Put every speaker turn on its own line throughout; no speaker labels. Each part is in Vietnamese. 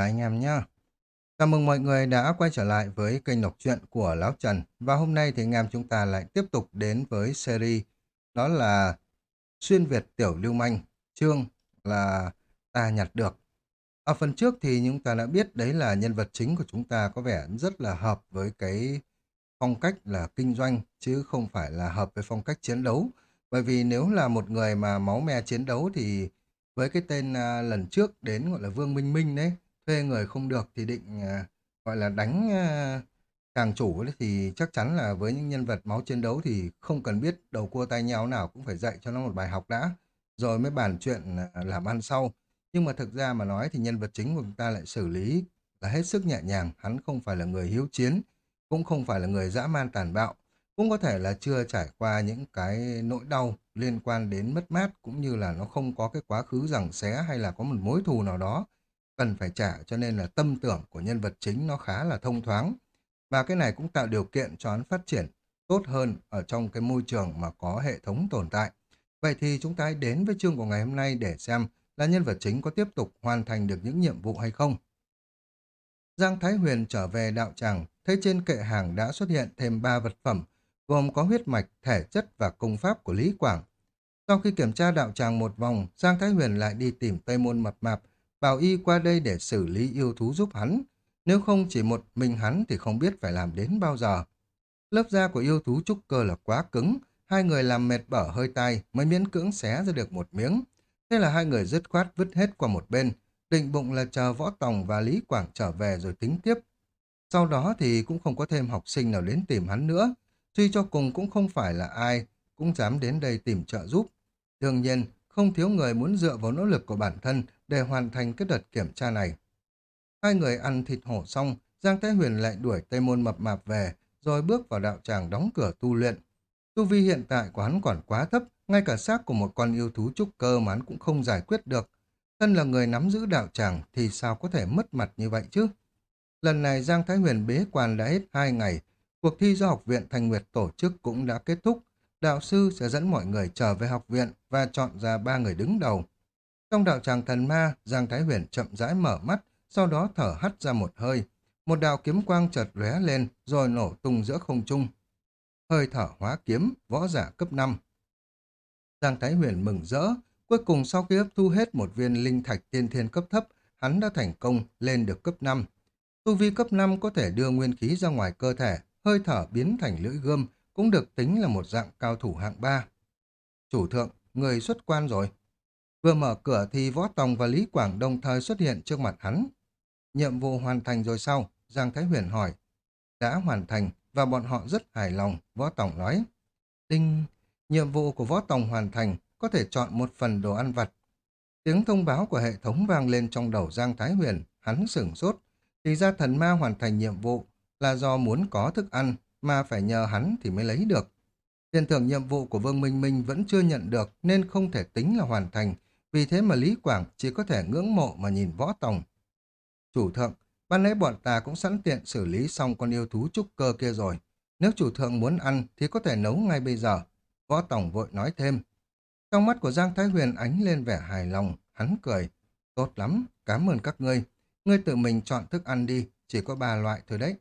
Chào anh em nhé. Chào mừng mọi người đã quay trở lại với kênh đọc truyện của Lão Trần. Và hôm nay thì anh em chúng ta lại tiếp tục đến với series đó là Xuyên Việt Tiểu Lưu Manh, chương là Ta Nhặt Được. Ở phần trước thì chúng ta đã biết đấy là nhân vật chính của chúng ta có vẻ rất là hợp với cái phong cách là kinh doanh chứ không phải là hợp với phong cách chiến đấu. Bởi vì nếu là một người mà máu me chiến đấu thì với cái tên à, lần trước đến gọi là Vương Minh Minh đấy thuê người không được thì định à, gọi là đánh à, chàng chủ ấy, thì chắc chắn là với những nhân vật máu chiến đấu thì không cần biết đầu cua tay nhau nào cũng phải dạy cho nó một bài học đã rồi mới bàn chuyện ờ, làm ăn sau. Nhưng mà thực ra mà nói thì nhân vật chính của chúng ta lại xử lý là hết sức nhẹ nhàng hắn không phải là người hiếu chiến cũng không phải là người dã man tàn bạo cũng có thể là chưa trải qua những cái nỗi đau liên quan đến mất mát cũng như là nó không có cái quá khứ rằng xé hay là có một mối thù nào đó cần phải trả cho nên là tâm tưởng của nhân vật chính nó khá là thông thoáng. Và cái này cũng tạo điều kiện cho hắn phát triển tốt hơn ở trong cái môi trường mà có hệ thống tồn tại. Vậy thì chúng ta hãy đến với chương của ngày hôm nay để xem là nhân vật chính có tiếp tục hoàn thành được những nhiệm vụ hay không. Giang Thái Huyền trở về đạo tràng, thấy trên kệ hàng đã xuất hiện thêm ba vật phẩm, gồm có huyết mạch, thể chất và công pháp của Lý Quảng. Sau khi kiểm tra đạo tràng một vòng, Giang Thái Huyền lại đi tìm Tây Môn Mập Mạp bảo y qua đây để xử lý yêu thú giúp hắn. Nếu không chỉ một mình hắn thì không biết phải làm đến bao giờ. Lớp da của yêu thú trúc cơ là quá cứng, hai người làm mệt bở hơi tay mới miễn cưỡng xé ra được một miếng. Thế là hai người dứt khoát vứt hết qua một bên, định bụng là chờ Võ Tòng và Lý Quảng trở về rồi tính tiếp. Sau đó thì cũng không có thêm học sinh nào đến tìm hắn nữa, Tuy cho cùng cũng không phải là ai cũng dám đến đây tìm trợ giúp. Đương nhiên, không thiếu người muốn dựa vào nỗ lực của bản thân để hoàn thành cái đợt kiểm tra này. Hai người ăn thịt hổ xong, Giang Thái Huyền lại đuổi Tây Môn Mập Mạp về, rồi bước vào đạo tràng đóng cửa tu luyện. Tu vi hiện tại của hắn còn quá thấp, ngay cả xác của một con yêu thú trúc cơ mà hắn cũng không giải quyết được. Thân là người nắm giữ đạo tràng thì sao có thể mất mặt như vậy chứ? Lần này Giang Thái Huyền bế quan đã hết hai ngày, cuộc thi do Học viện Thành Nguyệt tổ chức cũng đã kết thúc. Đạo sư sẽ dẫn mọi người trở về học viện và chọn ra ba người đứng đầu. Trong đạo tràng thần ma, Giang Thái Huyền chậm rãi mở mắt, sau đó thở hắt ra một hơi. Một đạo kiếm quang chợt lóe lên, rồi nổ tung giữa không trung. Hơi thở hóa kiếm, võ giả cấp 5. Giang Thái Huyền mừng rỡ, cuối cùng sau khi hấp thu hết một viên linh thạch tiên thiên cấp thấp, hắn đã thành công lên được cấp 5. Tu vi cấp 5 có thể đưa nguyên khí ra ngoài cơ thể, hơi thở biến thành lưỡi gươm, cũng được tính là một dạng cao thủ hạng ba Chủ thượng, người xuất quan rồi. Vừa mở cửa thì Võ Tòng và Lý Quảng đồng thời xuất hiện trước mặt hắn. Nhiệm vụ hoàn thành rồi sau, Giang Thái Huyền hỏi. Đã hoàn thành và bọn họ rất hài lòng, Võ Tòng nói. Đinh, nhiệm vụ của Võ Tòng hoàn thành, có thể chọn một phần đồ ăn vặt. Tiếng thông báo của hệ thống vang lên trong đầu Giang Thái Huyền, hắn sửng sốt. Thì ra thần ma hoàn thành nhiệm vụ là do muốn có thức ăn mà phải nhờ hắn thì mới lấy được. Tiền thưởng nhiệm vụ của Vương Minh Minh vẫn chưa nhận được nên không thể tính là hoàn thành, vì thế mà Lý Quảng chỉ có thể ngưỡng mộ mà nhìn võ tòng. Chủ thượng, ban nãy bọn ta cũng sẵn tiện xử lý xong con yêu thú trúc cơ kia rồi. Nếu chủ thượng muốn ăn thì có thể nấu ngay bây giờ. Võ tổng vội nói thêm. Trong mắt của Giang Thái Huyền ánh lên vẻ hài lòng, hắn cười. Tốt lắm, cảm ơn các ngươi. Ngươi tự mình chọn thức ăn đi, chỉ có ba loại thôi đấy.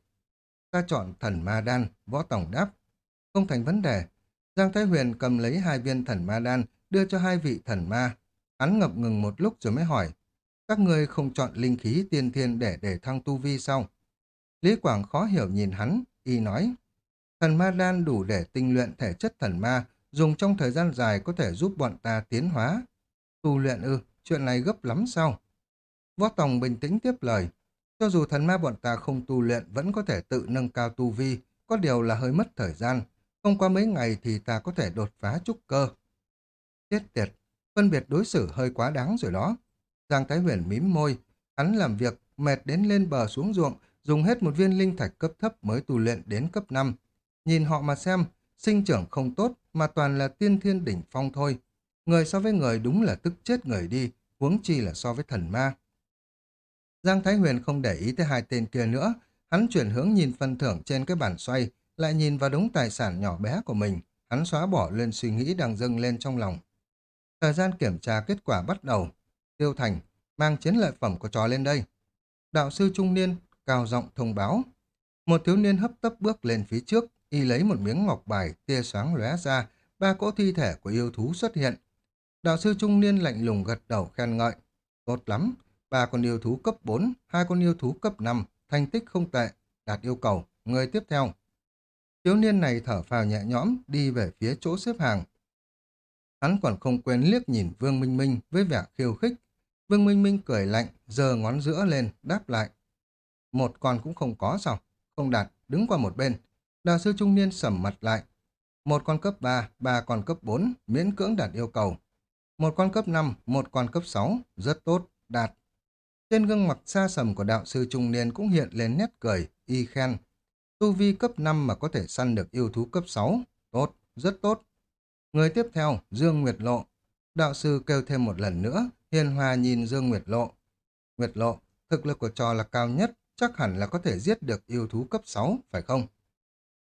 Ta chọn thần ma đan, võ tổng đáp. Không thành vấn đề. Giang Thái Huyền cầm lấy hai viên thần ma đan, đưa cho hai vị thần ma. Hắn ngập ngừng một lúc rồi mới hỏi, các ngươi không chọn linh khí tiên thiên để để thăng tu vi sao? Lý Quảng khó hiểu nhìn hắn, y nói, thần ma đan đủ để tinh luyện thể chất thần ma, dùng trong thời gian dài có thể giúp bọn ta tiến hóa. Tu luyện ư, chuyện này gấp lắm sao? Võ Tòng bình tĩnh tiếp lời, cho dù thần ma bọn ta không tu luyện vẫn có thể tự nâng cao tu vi, có điều là hơi mất thời gian. Không qua mấy ngày thì ta có thể đột phá trúc cơ. Chết tiệt, phân biệt đối xử hơi quá đáng rồi đó. Giang Thái Huyền mím môi, hắn làm việc mệt đến lên bờ xuống ruộng, dùng hết một viên linh thạch cấp thấp mới tu luyện đến cấp 5. Nhìn họ mà xem, sinh trưởng không tốt mà toàn là tiên thiên đỉnh phong thôi. Người so với người đúng là tức chết người đi, huống chi là so với thần ma. Giang Thái Huyền không để ý tới hai tên kia nữa, hắn chuyển hướng nhìn phần thưởng trên cái bản xoay, lại nhìn vào đống tài sản nhỏ bé của mình, hắn xóa bỏ lên suy nghĩ đang dâng lên trong lòng. Thời gian kiểm tra kết quả bắt đầu. Tiêu Thành, mang chiến lợi phẩm của trò lên đây. đạo sư trung niên cao giọng thông báo. Một thiếu niên hấp tấp bước lên phía trước, y lấy một miếng ngọc bài, tia sáng lóe ra, ba cỗ thi thể của yêu thú xuất hiện. Đạo sư trung niên lạnh lùng gật đầu khen ngợi. Tốt lắm, ba con yêu thú cấp 4, hai con yêu thú cấp 5, thành tích không tệ, đạt yêu cầu, người tiếp theo. Thiếu niên này thở phào nhẹ nhõm, đi về phía chỗ xếp hàng. Hắn còn không quên liếc nhìn Vương Minh Minh với vẻ khiêu khích. Vương Minh Minh cười lạnh, giơ ngón giữa lên, đáp lại. Một con cũng không có sao? Không đạt, đứng qua một bên. Đạo sư trung niên sầm mặt lại. Một con cấp 3, ba con cấp 4, miễn cưỡng đạt yêu cầu. Một con cấp 5, một con cấp 6, rất tốt, đạt. Trên gương mặt xa sầm của đạo sư trung niên cũng hiện lên nét cười, y khen. Tu vi cấp 5 mà có thể săn được yêu thú cấp 6. Tốt, rất tốt. Người tiếp theo, Dương Nguyệt Lộ. Đạo sư kêu thêm một lần nữa, hiền hòa nhìn Dương Nguyệt Lộ. Nguyệt Lộ, thực lực của trò là cao nhất, chắc hẳn là có thể giết được yêu thú cấp 6, phải không?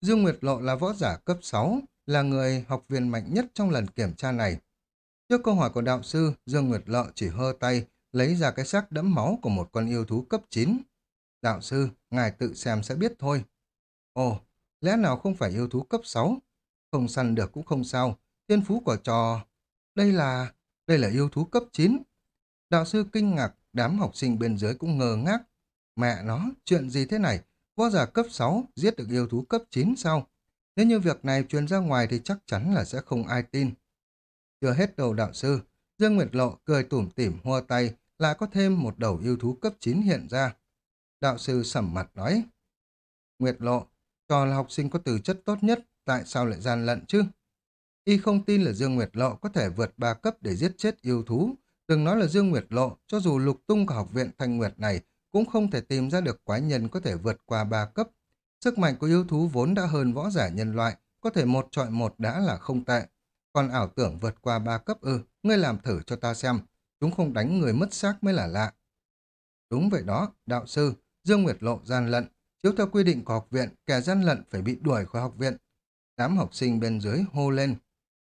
Dương Nguyệt Lộ là võ giả cấp 6, là người học viên mạnh nhất trong lần kiểm tra này. Trước câu hỏi của đạo sư, Dương Nguyệt Lộ chỉ hơ tay, lấy ra cái xác đẫm máu của một con yêu thú cấp 9. Đạo sư, ngài tự xem sẽ biết thôi. Ồ, lẽ nào không phải yêu thú cấp 6? Không săn được cũng không sao, thiên phú của trò... Đây là... đây là yêu thú cấp 9. Đạo sư kinh ngạc, đám học sinh bên dưới cũng ngờ ngác. Mẹ nó, chuyện gì thế này? Võ giả cấp 6 giết được yêu thú cấp 9 sao? Nếu như việc này truyền ra ngoài thì chắc chắn là sẽ không ai tin. Chưa hết đầu đạo sư, Dương Nguyệt Lộ cười tủm tỉm hua tay, lại có thêm một đầu yêu thú cấp 9 hiện ra. Đạo sư sầm mặt nói, Nguyệt Lộ, trò là học sinh có từ chất tốt nhất, tại sao lại gian lận chứ? Y không tin là Dương Nguyệt Lộ có thể vượt ba cấp để giết chết yêu thú. Đừng nói là Dương Nguyệt Lộ, cho dù lục tung của học viện Thanh Nguyệt này cũng không thể tìm ra được quái nhân có thể vượt qua ba cấp. Sức mạnh của yêu thú vốn đã hơn võ giả nhân loại, có thể một trọi một đã là không tệ. Còn ảo tưởng vượt qua ba cấp ư, ngươi làm thử cho ta xem, chúng không đánh người mất xác mới là lạ. Đúng vậy đó, đạo sư, Dương Nguyệt Lộ gian lận, chiếu theo quy định của học viện, kẻ gian lận phải bị đuổi khỏi học viện. Đám học sinh bên dưới hô lên,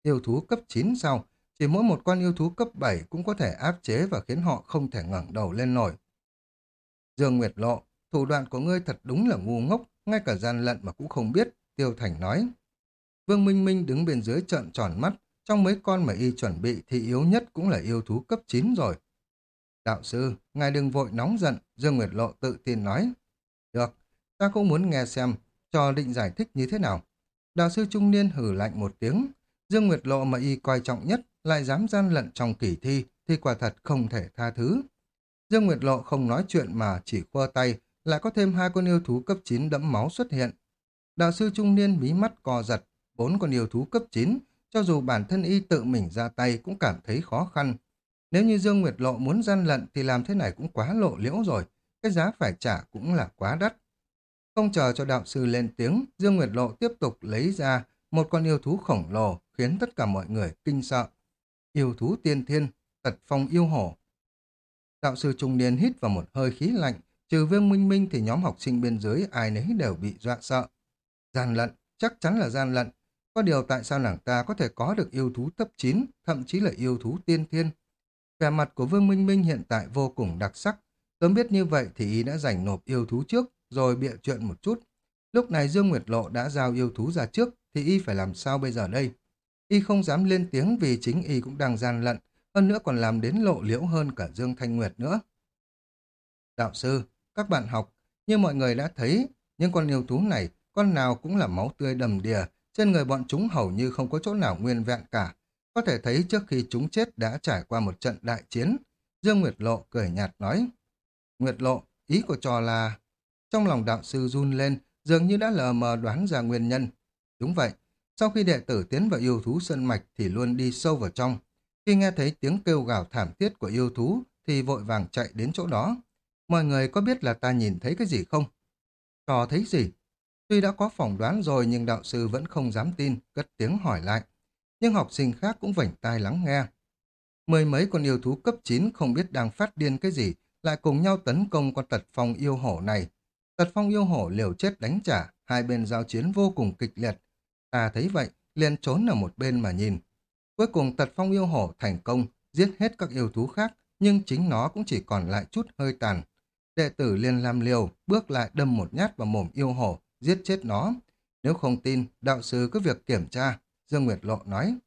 yêu thú cấp 9 sau chỉ mỗi một con yêu thú cấp 7 cũng có thể áp chế và khiến họ không thể ngẩng đầu lên nổi. Dương Nguyệt Lộ, thủ đoạn của ngươi thật đúng là ngu ngốc, ngay cả gian lận mà cũng không biết, Tiêu Thành nói. Vương Minh Minh đứng bên dưới trợn tròn mắt, trong mấy con mà y chuẩn bị thì yếu nhất cũng là yêu thú cấp 9 rồi. Đạo sư, ngài đừng vội nóng giận, Dương Nguyệt Lộ tự tin nói. Được, ta cũng muốn nghe xem, cho định giải thích như thế nào. Đạo sư trung niên hử lạnh một tiếng, Dương Nguyệt Lộ mà y coi trọng nhất lại dám gian lận trong kỳ thi thì quả thật không thể tha thứ. Dương Nguyệt Lộ không nói chuyện mà chỉ khoa tay, lại có thêm hai con yêu thú cấp 9 đẫm máu xuất hiện. Đạo sư trung niên mí mắt co giật, bốn con yêu thú cấp 9, cho dù bản thân y tự mình ra tay cũng cảm thấy khó khăn. Nếu như Dương Nguyệt Lộ muốn gian lận thì làm thế này cũng quá lộ liễu rồi, cái giá phải trả cũng là quá đắt. Không chờ cho đạo sư lên tiếng, Dương Nguyệt Lộ tiếp tục lấy ra một con yêu thú khổng lồ khiến tất cả mọi người kinh sợ. Yêu thú tiên thiên, tật phong yêu hổ. Đạo sư trung niên hít vào một hơi khí lạnh, trừ vương minh minh thì nhóm học sinh bên dưới ai nấy đều bị dọa sợ. Gian lận, chắc chắn là gian lận. Có điều tại sao nàng ta có thể có được yêu thú cấp 9, thậm chí là yêu thú tiên thiên. Vẻ mặt của Vương Minh Minh hiện tại vô cùng đặc sắc. Sớm biết như vậy thì y đã giành nộp yêu thú trước, rồi bịa chuyện một chút. Lúc này Dương Nguyệt Lộ đã giao yêu thú ra trước, thì y phải làm sao bây giờ đây? Y không dám lên tiếng vì chính y cũng đang gian lận, hơn nữa còn làm đến lộ liễu hơn cả Dương Thanh Nguyệt nữa. Đạo sư, các bạn học, như mọi người đã thấy, những con yêu thú này, con nào cũng là máu tươi đầm đìa, trên người bọn chúng hầu như không có chỗ nào nguyên vẹn cả. Có thể thấy trước khi chúng chết đã trải qua một trận đại chiến. Dương Nguyệt Lộ cười nhạt nói. Nguyệt Lộ, ý của trò là... Trong lòng đạo sư run lên, dường như đã lờ mờ đoán ra nguyên nhân. Đúng vậy, sau khi đệ tử tiến vào yêu thú sân mạch thì luôn đi sâu vào trong. Khi nghe thấy tiếng kêu gào thảm thiết của yêu thú thì vội vàng chạy đến chỗ đó. Mọi người có biết là ta nhìn thấy cái gì không? Trò thấy gì? Tuy đã có phỏng đoán rồi nhưng đạo sư vẫn không dám tin, cất tiếng hỏi lại. Nhưng học sinh khác cũng vảnh tai lắng nghe. Mười mấy con yêu thú cấp 9 không biết đang phát điên cái gì, lại cùng nhau tấn công con tật phong yêu hổ này. Tật phong yêu hổ liều chết đánh trả, hai bên giao chiến vô cùng kịch liệt. Ta thấy vậy, liền trốn ở một bên mà nhìn. Cuối cùng tật phong yêu hổ thành công, giết hết các yêu thú khác, nhưng chính nó cũng chỉ còn lại chút hơi tàn. Đệ tử liền làm liều, bước lại đâm một nhát vào mồm yêu hổ, giết chết nó. Nếu không tin, đạo sư cứ việc kiểm tra, Dương Nguyệt Lộ nói.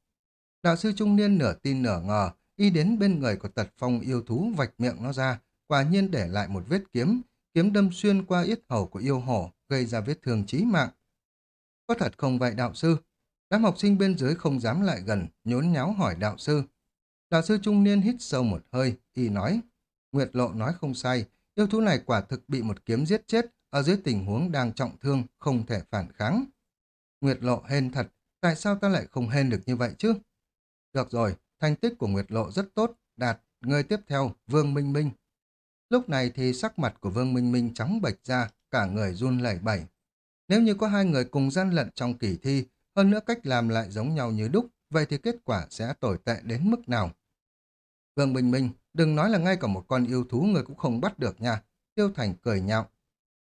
Đạo sư trung niên nửa tin nửa ngờ, y đến bên người của tật phong yêu thú vạch miệng nó ra, quả nhiên để lại một vết kiếm, kiếm đâm xuyên qua yết hầu của yêu hổ, gây ra vết thương chí mạng. Có thật không vậy đạo sư? Đám học sinh bên dưới không dám lại gần, nhốn nháo hỏi đạo sư. Đạo sư trung niên hít sâu một hơi, y nói. Nguyệt lộ nói không sai, yêu thú này quả thực bị một kiếm giết chết, ở dưới tình huống đang trọng thương, không thể phản kháng. Nguyệt lộ hên thật, tại sao ta lại không hên được như vậy chứ? Được rồi, thành tích của Nguyệt lộ rất tốt, đạt, người tiếp theo, Vương Minh Minh. Lúc này thì sắc mặt của Vương Minh Minh trắng bệch ra, cả người run lẩy bẩy. Nếu như có hai người cùng gian lận trong kỳ thi, hơn nữa cách làm lại giống nhau như đúc, vậy thì kết quả sẽ tồi tệ đến mức nào? Vương Minh Minh, đừng nói là ngay cả một con yêu thú người cũng không bắt được nha. Tiêu Thành cười nhạo.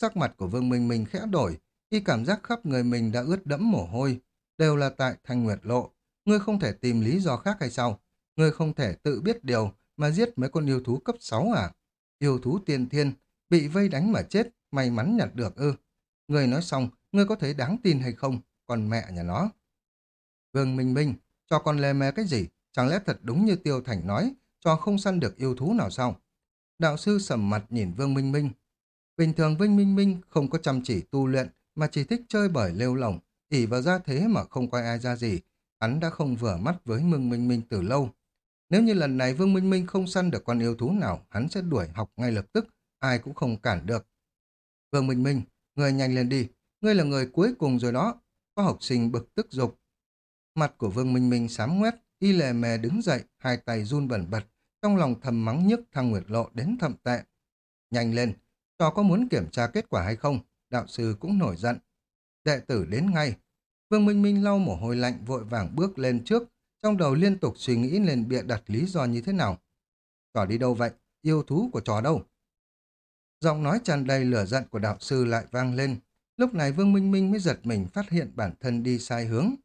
Sắc mặt của Vương Minh Minh khẽ đổi, y cảm giác khắp người mình đã ướt đẫm mồ hôi. Đều là tại Thanh Nguyệt Lộ. Ngươi không thể tìm lý do khác hay sao? Ngươi không thể tự biết điều mà giết mấy con yêu thú cấp 6 à? Yêu thú tiên thiên, bị vây đánh mà chết, may mắn nhặt được ư. Ngươi nói xong, ngươi có thấy đáng tin hay không? Còn mẹ nhà nó. Vương Minh Minh, cho con lê mê cái gì? Chẳng lẽ thật đúng như Tiêu Thành nói, cho không săn được yêu thú nào sao? Đạo sư sầm mặt nhìn Vương Minh Minh. Bình thường Vương Minh Minh không có chăm chỉ tu luyện, mà chỉ thích chơi bởi lêu lỏng, ỉ vào ra thế mà không coi ai ra gì. Hắn đã không vừa mắt với Vương Minh Minh từ lâu. Nếu như lần này Vương Minh Minh không săn được con yêu thú nào, hắn sẽ đuổi học ngay lập tức, ai cũng không cản được. Vương Minh Minh, người nhanh lên đi, ngươi là người cuối cùng rồi đó. Có học sinh bực tức dục. Mặt của Vương Minh Minh sám ngoét, y lề mề đứng dậy, hai tay run bẩn bật, trong lòng thầm mắng nhức thăng nguyệt lộ đến thậm tệ. Nhanh lên, trò có muốn kiểm tra kết quả hay không? Đạo sư cũng nổi giận. Đệ tử đến ngay. Vương Minh Minh lau mồ hôi lạnh vội vàng bước lên trước, trong đầu liên tục suy nghĩ lên bịa đặt lý do như thế nào. Trò đi đâu vậy? Yêu thú của trò đâu? Giọng nói tràn đầy lửa giận của đạo sư lại vang lên. Lúc này Vương Minh Minh mới giật mình phát hiện bản thân đi sai hướng.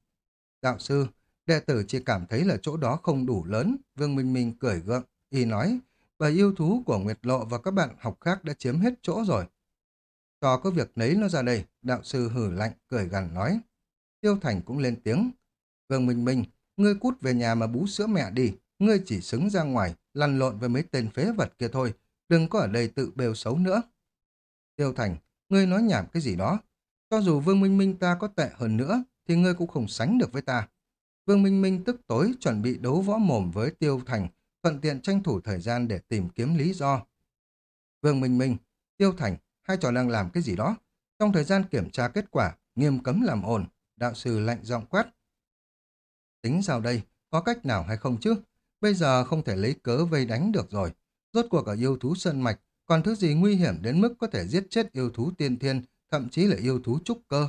Đạo sư, đệ tử chỉ cảm thấy là chỗ đó không đủ lớn. Vương Minh Minh cười gượng, y nói, và yêu thú của Nguyệt Lộ và các bạn học khác đã chiếm hết chỗ rồi. Cho có việc nấy nó ra đây, đạo sư hử lạnh, cười gằn nói. Tiêu Thành cũng lên tiếng. Vương Minh Minh, ngươi cút về nhà mà bú sữa mẹ đi, ngươi chỉ xứng ra ngoài, lăn lộn với mấy tên phế vật kia thôi, đừng có ở đây tự bêu xấu nữa. Tiêu Thành, ngươi nói nhảm cái gì đó. Cho dù Vương Minh Minh ta có tệ hơn nữa, thì ngươi cũng không sánh được với ta. Vương Minh Minh tức tối chuẩn bị đấu võ mồm với Tiêu Thành, thuận tiện tranh thủ thời gian để tìm kiếm lý do. Vương Minh Minh, Tiêu Thành, hai trò đang làm cái gì đó. Trong thời gian kiểm tra kết quả, nghiêm cấm làm ồn, đạo sư lạnh giọng quát. Tính sao đây, có cách nào hay không chứ? Bây giờ không thể lấy cớ vây đánh được rồi. Rốt cuộc ở yêu thú sơn mạch, còn thứ gì nguy hiểm đến mức có thể giết chết yêu thú tiên thiên, thậm chí là yêu thú trúc cơ.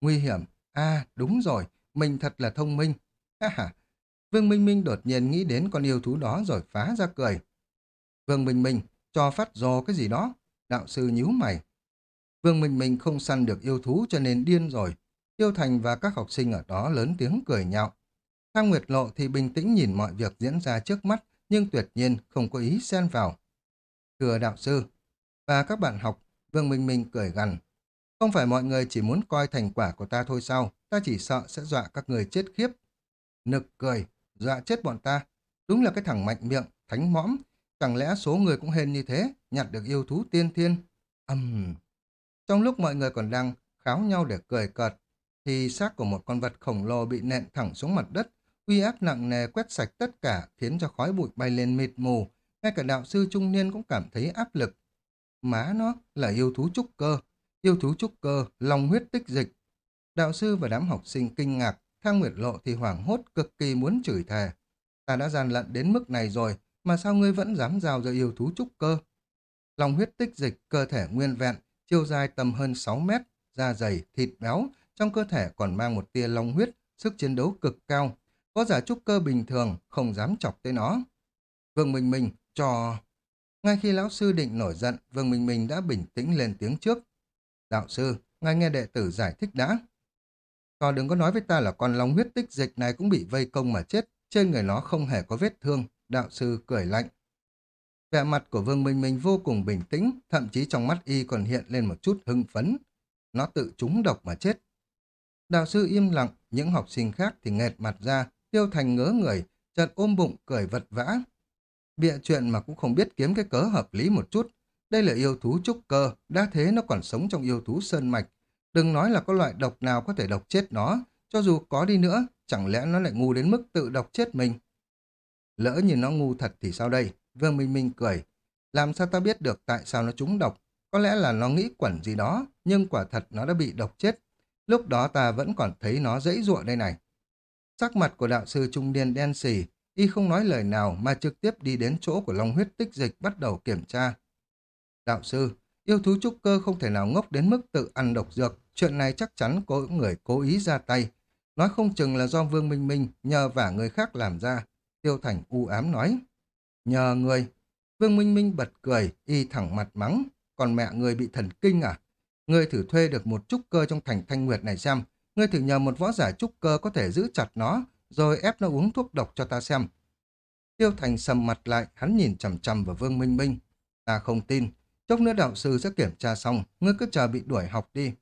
Nguy hiểm? À, đúng rồi, mình thật là thông minh. Ha ha, Vương Minh Minh đột nhiên nghĩ đến con yêu thú đó rồi phá ra cười. Vương Minh Minh, cho phát rồ cái gì đó. Đạo sư nhíu mày. Vương Minh Minh không săn được yêu thú cho nên điên rồi. Tiêu Thành và các học sinh ở đó lớn tiếng cười nhạo. Thang Nguyệt Lộ thì bình tĩnh nhìn mọi việc diễn ra trước mắt, nhưng tuyệt nhiên không có ý xen vào. Thưa đạo sư, và các bạn học, Vương Minh Minh cười gằn. Không phải mọi người chỉ muốn coi thành quả của ta thôi sao, ta chỉ sợ sẽ dọa các người chết khiếp. Nực cười, dọa chết bọn ta. Đúng là cái thằng mạnh miệng, thánh mõm. Chẳng lẽ số người cũng hên như thế, nhặt được yêu thú tiên thiên? Âm... Uhm. Trong lúc mọi người còn đang kháo nhau để cười cợt, thì xác của một con vật khổng lồ bị nện thẳng xuống mặt đất, uy áp nặng nề quét sạch tất cả, khiến cho khói bụi bay lên mịt mù. Ngay cả đạo sư trung niên cũng cảm thấy áp lực. Má nó là yêu thú trúc cơ, yêu thú trúc cơ, lòng huyết tích dịch. Đạo sư và đám học sinh kinh ngạc, Thang Nguyệt Lộ thì hoảng hốt cực kỳ muốn chửi thề. Ta đã gian lận đến mức này rồi, mà sao ngươi vẫn dám giao ra yêu thú trúc cơ? Lòng huyết tích dịch, cơ thể nguyên vẹn, chiều dài tầm hơn 6 mét, da dày, thịt béo, trong cơ thể còn mang một tia long huyết, sức chiến đấu cực cao. Có giả trúc cơ bình thường, không dám chọc tới nó. Vương Minh Minh, cho... Ngay khi lão sư định nổi giận, Vương Minh Minh đã bình tĩnh lên tiếng trước. Đạo sư, ngài nghe đệ tử giải thích đã. Còn đừng có nói với ta là con long huyết tích dịch này cũng bị vây công mà chết, trên người nó không hề có vết thương, đạo sư cười lạnh. Vẻ mặt của Vương Minh Minh vô cùng bình tĩnh, thậm chí trong mắt y còn hiện lên một chút hưng phấn. Nó tự trúng độc mà chết. Đạo sư im lặng, những học sinh khác thì nghẹt mặt ra, tiêu thành ngớ người, chợt ôm bụng cười vật vã. Bịa chuyện mà cũng không biết kiếm cái cớ hợp lý một chút. Đây là yêu thú trúc cơ, đã thế nó còn sống trong yêu thú sơn mạch. Đừng nói là có loại độc nào có thể độc chết nó, cho dù có đi nữa, chẳng lẽ nó lại ngu đến mức tự độc chết mình. Lỡ như nó ngu thật thì sao đây? Vương Minh Minh cười. Làm sao ta biết được tại sao nó trúng độc? Có lẽ là nó nghĩ quẩn gì đó, nhưng quả thật nó đã bị độc chết. Lúc đó ta vẫn còn thấy nó dãy ruộng đây này. Sắc mặt của đạo sư trung niên đen xì, y không nói lời nào mà trực tiếp đi đến chỗ của Long huyết tích dịch bắt đầu kiểm tra. Đạo sư, yêu thú trúc cơ không thể nào ngốc đến mức tự ăn độc dược, chuyện này chắc chắn có người cố ý ra tay. Nói không chừng là do Vương Minh Minh nhờ vả người khác làm ra. Tiêu Thành u ám nói. Nhờ người. Vương Minh Minh bật cười, y thẳng mặt mắng. Còn mẹ người bị thần kinh à? Ngươi thử thuê được một trúc cơ trong thành thanh nguyệt này xem. Ngươi thử nhờ một võ giả trúc cơ có thể giữ chặt nó, rồi ép nó uống thuốc độc cho ta xem. Tiêu Thành sầm mặt lại, hắn nhìn chằm chằm vào Vương Minh Minh. Ta không tin, chốc nữa đạo sư sẽ kiểm tra xong, ngươi cứ chờ bị đuổi học đi.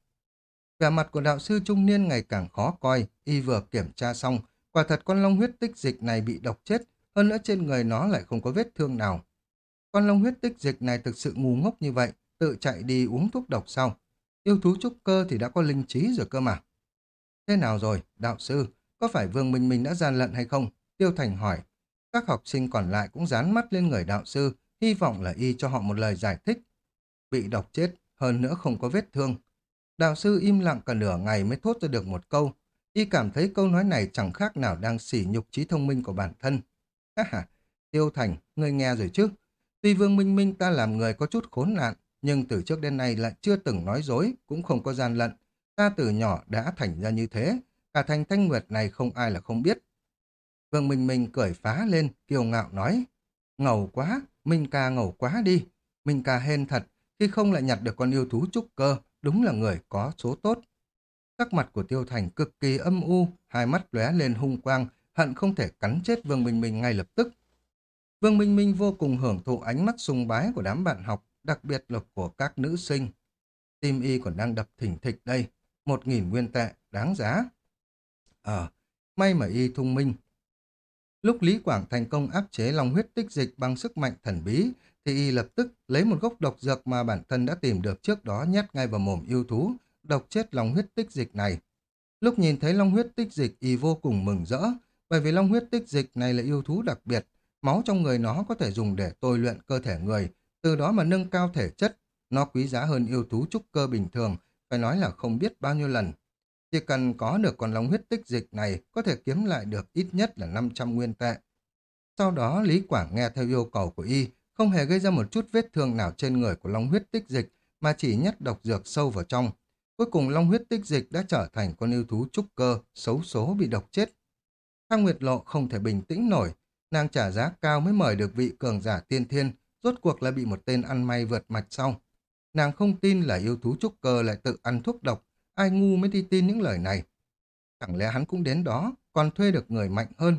Vẻ mặt của đạo sư trung niên ngày càng khó coi, y vừa kiểm tra xong, quả thật con long huyết tích dịch này bị độc chết, hơn nữa trên người nó lại không có vết thương nào. Con long huyết tích dịch này thực sự ngu ngốc như vậy, tự chạy đi uống thuốc độc sau. Yêu thú trúc cơ thì đã có linh trí rồi cơ mà. Thế nào rồi, đạo sư, có phải Vương Minh Minh đã gian lận hay không? Tiêu Thành hỏi. Các học sinh còn lại cũng dán mắt lên người đạo sư, hy vọng là y cho họ một lời giải thích. Bị độc chết, hơn nữa không có vết thương. Đạo sư im lặng cả nửa ngày mới thốt ra được một câu. Y cảm thấy câu nói này chẳng khác nào đang sỉ nhục trí thông minh của bản thân. Ha ha, Tiêu Thành, ngươi nghe rồi chứ? Tuy Vương Minh Minh ta làm người có chút khốn nạn, nhưng từ trước đến nay lại chưa từng nói dối, cũng không có gian lận. Ta từ nhỏ đã thành ra như thế, cả thành thanh nguyệt này không ai là không biết. Vương Minh Minh cười phá lên, kiêu ngạo nói, ngầu quá, Minh ca ngầu quá đi, Minh ca hên thật, khi không lại nhặt được con yêu thú trúc cơ, đúng là người có số tốt. Sắc mặt của Tiêu Thành cực kỳ âm u, hai mắt lóe lên hung quang, hận không thể cắn chết Vương Minh Minh ngay lập tức. Vương Minh Minh vô cùng hưởng thụ ánh mắt sùng bái của đám bạn học, đặc biệt là của các nữ sinh. Tim y còn đang đập thỉnh thịch đây, một nghìn nguyên tệ, đáng giá. Ờ, may mà y thông minh. Lúc Lý Quảng thành công áp chế lòng huyết tích dịch bằng sức mạnh thần bí, thì y lập tức lấy một gốc độc dược mà bản thân đã tìm được trước đó nhét ngay vào mồm yêu thú, độc chết long huyết tích dịch này. Lúc nhìn thấy long huyết tích dịch y vô cùng mừng rỡ, bởi vì long huyết tích dịch này là yêu thú đặc biệt, máu trong người nó có thể dùng để tôi luyện cơ thể người, từ đó mà nâng cao thể chất. Nó quý giá hơn yêu thú trúc cơ bình thường, phải nói là không biết bao nhiêu lần. Chỉ cần có được con long huyết tích dịch này, có thể kiếm lại được ít nhất là 500 nguyên tệ. Sau đó Lý Quảng nghe theo yêu cầu của y, không hề gây ra một chút vết thương nào trên người của long huyết tích dịch, mà chỉ nhét độc dược sâu vào trong. Cuối cùng long huyết tích dịch đã trở thành con yêu thú trúc cơ, xấu số bị độc chết. Thang Nguyệt Lộ không thể bình tĩnh nổi, nàng trả giá cao mới mời được vị cường giả tiên thiên, rốt cuộc là bị một tên ăn may vượt mạch xong Nàng không tin là yêu thú trúc cơ lại tự ăn thuốc độc, ai ngu mới đi tin những lời này. Chẳng lẽ hắn cũng đến đó, còn thuê được người mạnh hơn.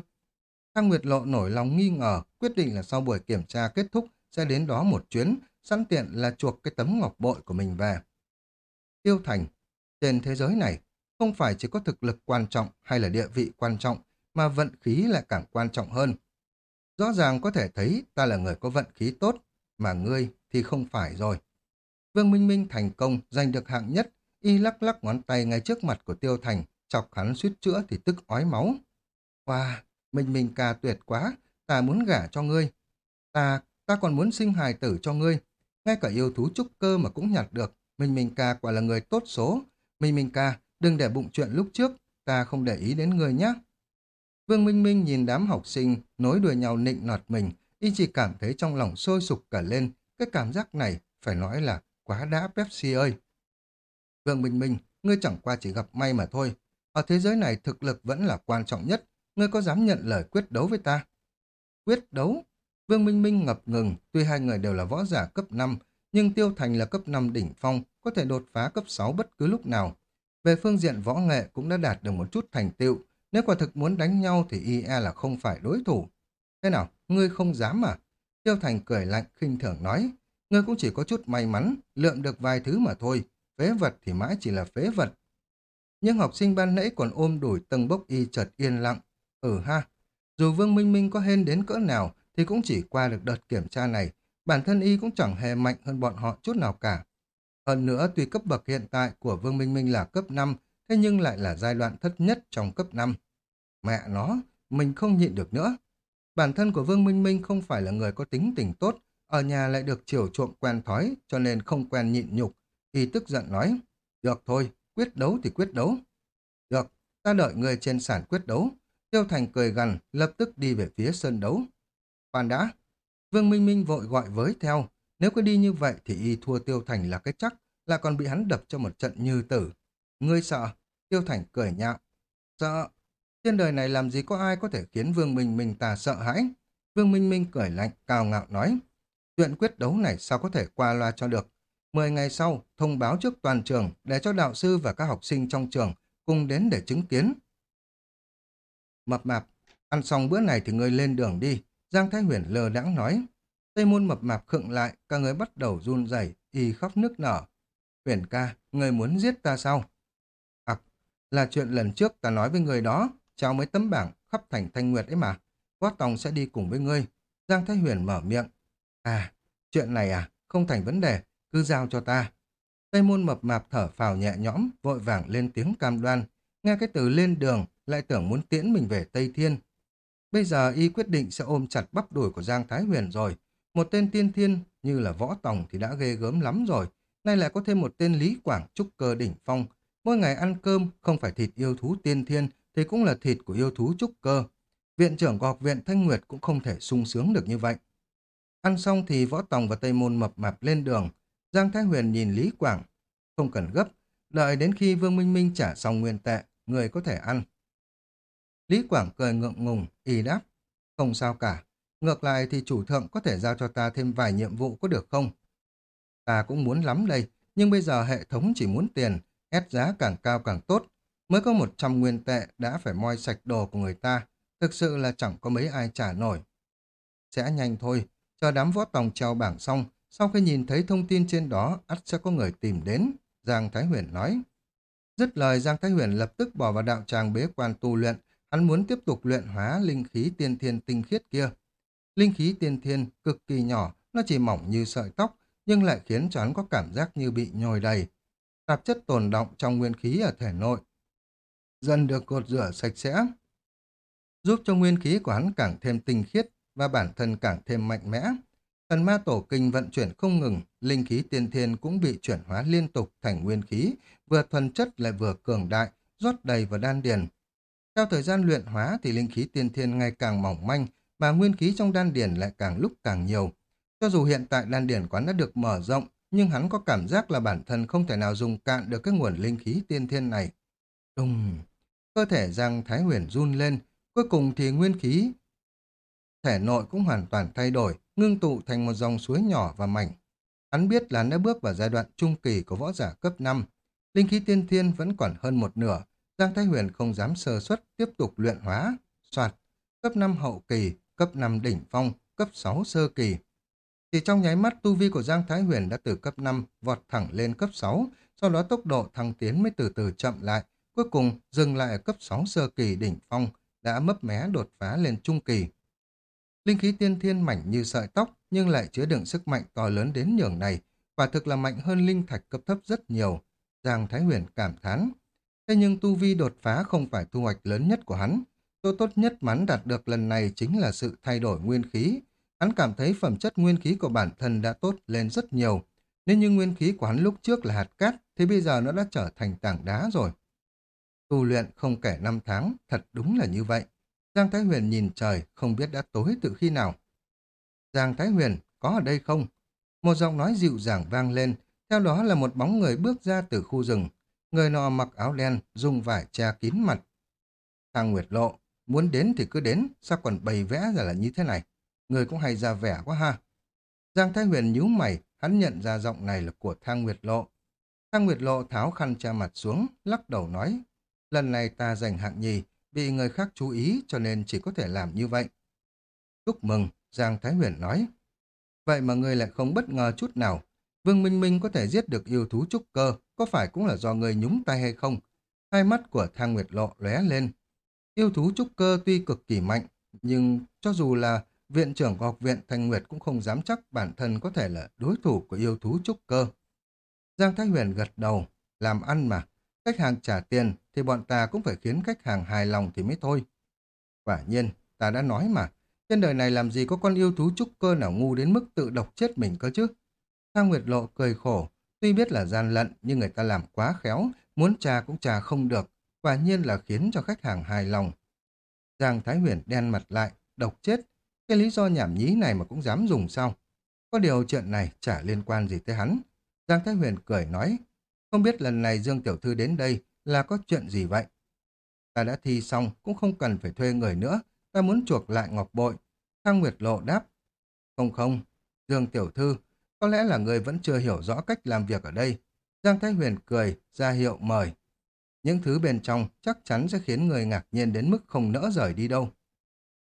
Thang Nguyệt Lộ nổi lòng nghi ngờ, quyết định là sau buổi kiểm tra kết thúc sẽ đến đó một chuyến, sẵn tiện là chuộc cái tấm ngọc bội của mình về. Tiêu Thành, trên thế giới này, không phải chỉ có thực lực quan trọng hay là địa vị quan trọng, mà vận khí lại càng quan trọng hơn. Rõ ràng có thể thấy ta là người có vận khí tốt, mà ngươi thì không phải rồi. Vương Minh Minh thành công giành được hạng nhất, y lắc lắc ngón tay ngay trước mặt của Tiêu Thành, chọc hắn suýt chữa thì tức ói máu. Wow, Minh Minh ca tuyệt quá, ta muốn gả cho ngươi. Ta, ta còn muốn sinh hài tử cho ngươi. Ngay cả yêu thú trúc cơ mà cũng nhặt được. Minh Minh ca quả là người tốt số. Minh Minh ca, đừng để bụng chuyện lúc trước, ta không để ý đến ngươi nhé. Vương Minh Minh nhìn đám học sinh nối đuôi nhau nịnh nọt mình, y chỉ cảm thấy trong lòng sôi sục cả lên. Cái cảm giác này phải nói là quá đã Pepsi ơi. Vương Minh Minh, ngươi chẳng qua chỉ gặp may mà thôi. Ở thế giới này thực lực vẫn là quan trọng nhất. Ngươi có dám nhận lời quyết đấu với ta? Quyết đấu? Vương Minh Minh ngập ngừng, tuy hai người đều là võ giả cấp 5, nhưng Tiêu Thành là cấp 5 đỉnh phong, có thể đột phá cấp 6 bất cứ lúc nào. Về phương diện võ nghệ cũng đã đạt được một chút thành tựu, nếu quả thực muốn đánh nhau thì IE là không phải đối thủ. Thế nào, ngươi không dám à? Tiêu Thành cười lạnh khinh thường nói, ngươi cũng chỉ có chút may mắn, lượm được vài thứ mà thôi, phế vật thì mãi chỉ là phế vật. Nhưng học sinh ban nãy còn ôm đuổi tầng bốc y chợt yên lặng. Ừ ha, dù Vương Minh Minh có hên đến cỡ nào thì cũng chỉ qua được đợt kiểm tra này, bản thân y cũng chẳng hề mạnh hơn bọn họ chút nào cả. Hơn nữa, tuy cấp bậc hiện tại của Vương Minh Minh là cấp 5, thế nhưng lại là giai đoạn thất nhất trong cấp 5. Mẹ nó, mình không nhịn được nữa. Bản thân của Vương Minh Minh không phải là người có tính tình tốt, ở nhà lại được chiều chuộng quen thói, cho nên không quen nhịn nhục. Y tức giận nói, được thôi, quyết đấu thì quyết đấu. Được, ta đợi người trên sàn quyết đấu. Tiêu Thành cười gằn, lập tức đi về phía sân đấu. Khoan đã, Vương Minh Minh vội gọi với theo, nếu cứ đi như vậy thì y thua Tiêu Thành là cái chắc, là còn bị hắn đập cho một trận như tử. Ngươi sợ? Tiêu Thành cười nhạo. Sợ? Trên đời này làm gì có ai có thể khiến Vương Minh Minh ta sợ hãi? Vương Minh Minh cười lạnh, cao ngạo nói. Chuyện quyết đấu này sao có thể qua loa cho được? Mười ngày sau, thông báo trước toàn trường để cho đạo sư và các học sinh trong trường cùng đến để chứng kiến. Mập mạp, ăn xong bữa này thì ngươi lên đường đi. Giang Thái Huyền lờ đãng nói. Tây môn mập mạp khựng lại, cả người bắt đầu run rẩy, y khóc nức nở. Huyền ca, người muốn giết ta sao? À, là chuyện lần trước ta nói với người đó, trao mấy tấm bảng khắp thành thanh nguyệt ấy mà. Quát tòng sẽ đi cùng với ngươi. Giang Thái Huyền mở miệng. À, chuyện này à, không thành vấn đề, cứ giao cho ta. Tây môn mập mạp thở phào nhẹ nhõm, vội vàng lên tiếng cam đoan. Nghe cái từ lên đường, lại tưởng muốn tiễn mình về Tây Thiên. Bây giờ y quyết định sẽ ôm chặt bắp đùi của Giang Thái Huyền rồi. Một tên tiên thiên như là võ tòng thì đã ghê gớm lắm rồi. Nay lại có thêm một tên Lý Quảng trúc cơ đỉnh phong. Mỗi ngày ăn cơm không phải thịt yêu thú tiên thiên thì cũng là thịt của yêu thú trúc cơ. Viện trưởng của học viện Thanh Nguyệt cũng không thể sung sướng được như vậy. Ăn xong thì võ tòng và Tây Môn mập mạp lên đường. Giang Thái Huyền nhìn Lý Quảng. Không cần gấp, đợi đến khi Vương Minh Minh trả xong nguyên tệ, người có thể ăn. Lý Quảng cười ngượng ngùng, y đáp. Không sao cả, ngược lại thì chủ thượng có thể giao cho ta thêm vài nhiệm vụ có được không? Ta cũng muốn lắm đây, nhưng bây giờ hệ thống chỉ muốn tiền, ép giá càng cao càng tốt. Mới có 100 nguyên tệ đã phải moi sạch đồ của người ta, thực sự là chẳng có mấy ai trả nổi. Sẽ nhanh thôi, chờ đám võ tòng treo bảng xong, sau khi nhìn thấy thông tin trên đó, ắt sẽ có người tìm đến, Giang Thái Huyền nói. Dứt lời Giang Thái Huyền lập tức bỏ vào đạo tràng bế quan tu luyện, hắn muốn tiếp tục luyện hóa linh khí tiên thiên tinh khiết kia. Linh khí tiên thiên cực kỳ nhỏ, nó chỉ mỏng như sợi tóc, nhưng lại khiến cho hắn có cảm giác như bị nhồi đầy. Tạp chất tồn động trong nguyên khí ở thể nội. Dần được cột rửa sạch sẽ, giúp cho nguyên khí của hắn càng thêm tinh khiết và bản thân càng thêm mạnh mẽ. Thần ma tổ kinh vận chuyển không ngừng, linh khí tiên thiên cũng bị chuyển hóa liên tục thành nguyên khí, vừa thuần chất lại vừa cường đại, rót đầy vào đan điền. Theo thời gian luyện hóa thì linh khí tiên thiên ngày càng mỏng manh, mà nguyên khí trong đan điển lại càng lúc càng nhiều. Cho dù hiện tại đan điển quán đã được mở rộng, nhưng hắn có cảm giác là bản thân không thể nào dùng cạn được cái nguồn linh khí tiên thiên này. Đùng! Cơ thể Giang Thái Huyền run lên, cuối cùng thì nguyên khí thể nội cũng hoàn toàn thay đổi, ngưng tụ thành một dòng suối nhỏ và mảnh. Hắn biết là đã bước vào giai đoạn trung kỳ của võ giả cấp 5. Linh khí tiên thiên vẫn còn hơn một nửa. Giang Thái Huyền không dám sơ suất tiếp tục luyện hóa. Soạt, cấp 5 hậu kỳ, cấp 5 đỉnh phong, cấp 6 sơ kỳ. Chỉ trong nháy mắt tu vi của Giang Thái Huyền đã từ cấp 5 vọt thẳng lên cấp 6, sau đó tốc độ thăng tiến mới từ từ chậm lại, cuối cùng dừng lại ở cấp 6 sơ kỳ đỉnh phong, đã mấp mé đột phá lên trung kỳ. Linh khí tiên thiên mảnh như sợi tóc, nhưng lại chứa đựng sức mạnh to lớn đến nhường này, quả thực là mạnh hơn linh thạch cấp thấp rất nhiều. Giang Thái Huyền cảm thán. Thế nhưng tu vi đột phá không phải thu hoạch lớn nhất của hắn. Tôi tốt nhất mắn đạt được lần này chính là sự thay đổi nguyên khí. Hắn cảm thấy phẩm chất nguyên khí của bản thân đã tốt lên rất nhiều. Nếu như nguyên khí của hắn lúc trước là hạt cát, thì bây giờ nó đã trở thành tảng đá rồi. Tu luyện không kể năm tháng, thật đúng là như vậy. Giang Thái Huyền nhìn trời, không biết đã tối từ khi nào. Giang Thái Huyền, có ở đây không? Một giọng nói dịu dàng vang lên, theo đó là một bóng người bước ra từ khu rừng. Người nọ mặc áo đen, dùng vải che kín mặt. Thang Nguyệt Lộ, muốn đến thì cứ đến, sao còn bày vẽ ra là như thế này? Người cũng hay ra vẻ quá ha. Giang Thái Huyền nhíu mày, hắn nhận ra giọng này là của Thang Nguyệt Lộ. Thang Nguyệt Lộ tháo khăn che mặt xuống, lắc đầu nói, lần này ta giành hạng nhì, bị người khác chú ý cho nên chỉ có thể làm như vậy. Chúc mừng, Giang Thái Huyền nói. Vậy mà ngươi lại không bất ngờ chút nào. Vương Minh Minh có thể giết được yêu thú trúc cơ, có phải cũng là do người nhúng tay hay không? Hai mắt của Thang Nguyệt Lộ lóe lên. Yêu thú trúc cơ tuy cực kỳ mạnh, nhưng cho dù là viện trưởng của học viện Thanh Nguyệt cũng không dám chắc bản thân có thể là đối thủ của yêu thú trúc cơ. Giang Thái Huyền gật đầu, làm ăn mà, khách hàng trả tiền thì bọn ta cũng phải khiến khách hàng hài lòng thì mới thôi. Quả nhiên, ta đã nói mà, trên đời này làm gì có con yêu thú trúc cơ nào ngu đến mức tự độc chết mình cơ chứ? Thang Nguyệt Lộ cười khổ, tuy biết là gian lận nhưng người ta làm quá khéo, muốn trà cũng trà không được, quả nhiên là khiến cho khách hàng hài lòng. Giang Thái Huyền đen mặt lại, độc chết, cái lý do nhảm nhí này mà cũng dám dùng sao? Có điều chuyện này chả liên quan gì tới hắn. Giang Thái Huyền cười nói, không biết lần này Dương Tiểu Thư đến đây là có chuyện gì vậy? Ta đã thi xong, cũng không cần phải thuê người nữa, ta muốn chuộc lại ngọc bội. Thang Nguyệt Lộ đáp, không không, Dương Tiểu Thư, có lẽ là người vẫn chưa hiểu rõ cách làm việc ở đây. Giang Thái Huyền cười, ra hiệu mời. Những thứ bên trong chắc chắn sẽ khiến người ngạc nhiên đến mức không nỡ rời đi đâu.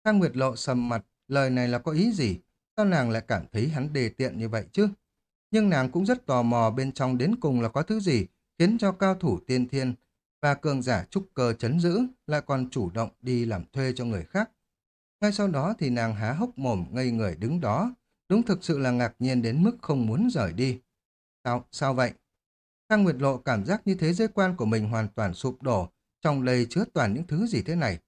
Thang Nguyệt Lộ sầm mặt, lời này là có ý gì? Sao nàng lại cảm thấy hắn đề tiện như vậy chứ? Nhưng nàng cũng rất tò mò bên trong đến cùng là có thứ gì khiến cho cao thủ tiên thiên và cường giả trúc cơ chấn giữ lại còn chủ động đi làm thuê cho người khác. Ngay sau đó thì nàng há hốc mồm ngây người đứng đó, đúng thực sự là ngạc nhiên đến mức không muốn rời đi. Sao, sao vậy? Thang Nguyệt Lộ cảm giác như thế giới quan của mình hoàn toàn sụp đổ, trong đây chứa toàn những thứ gì thế này.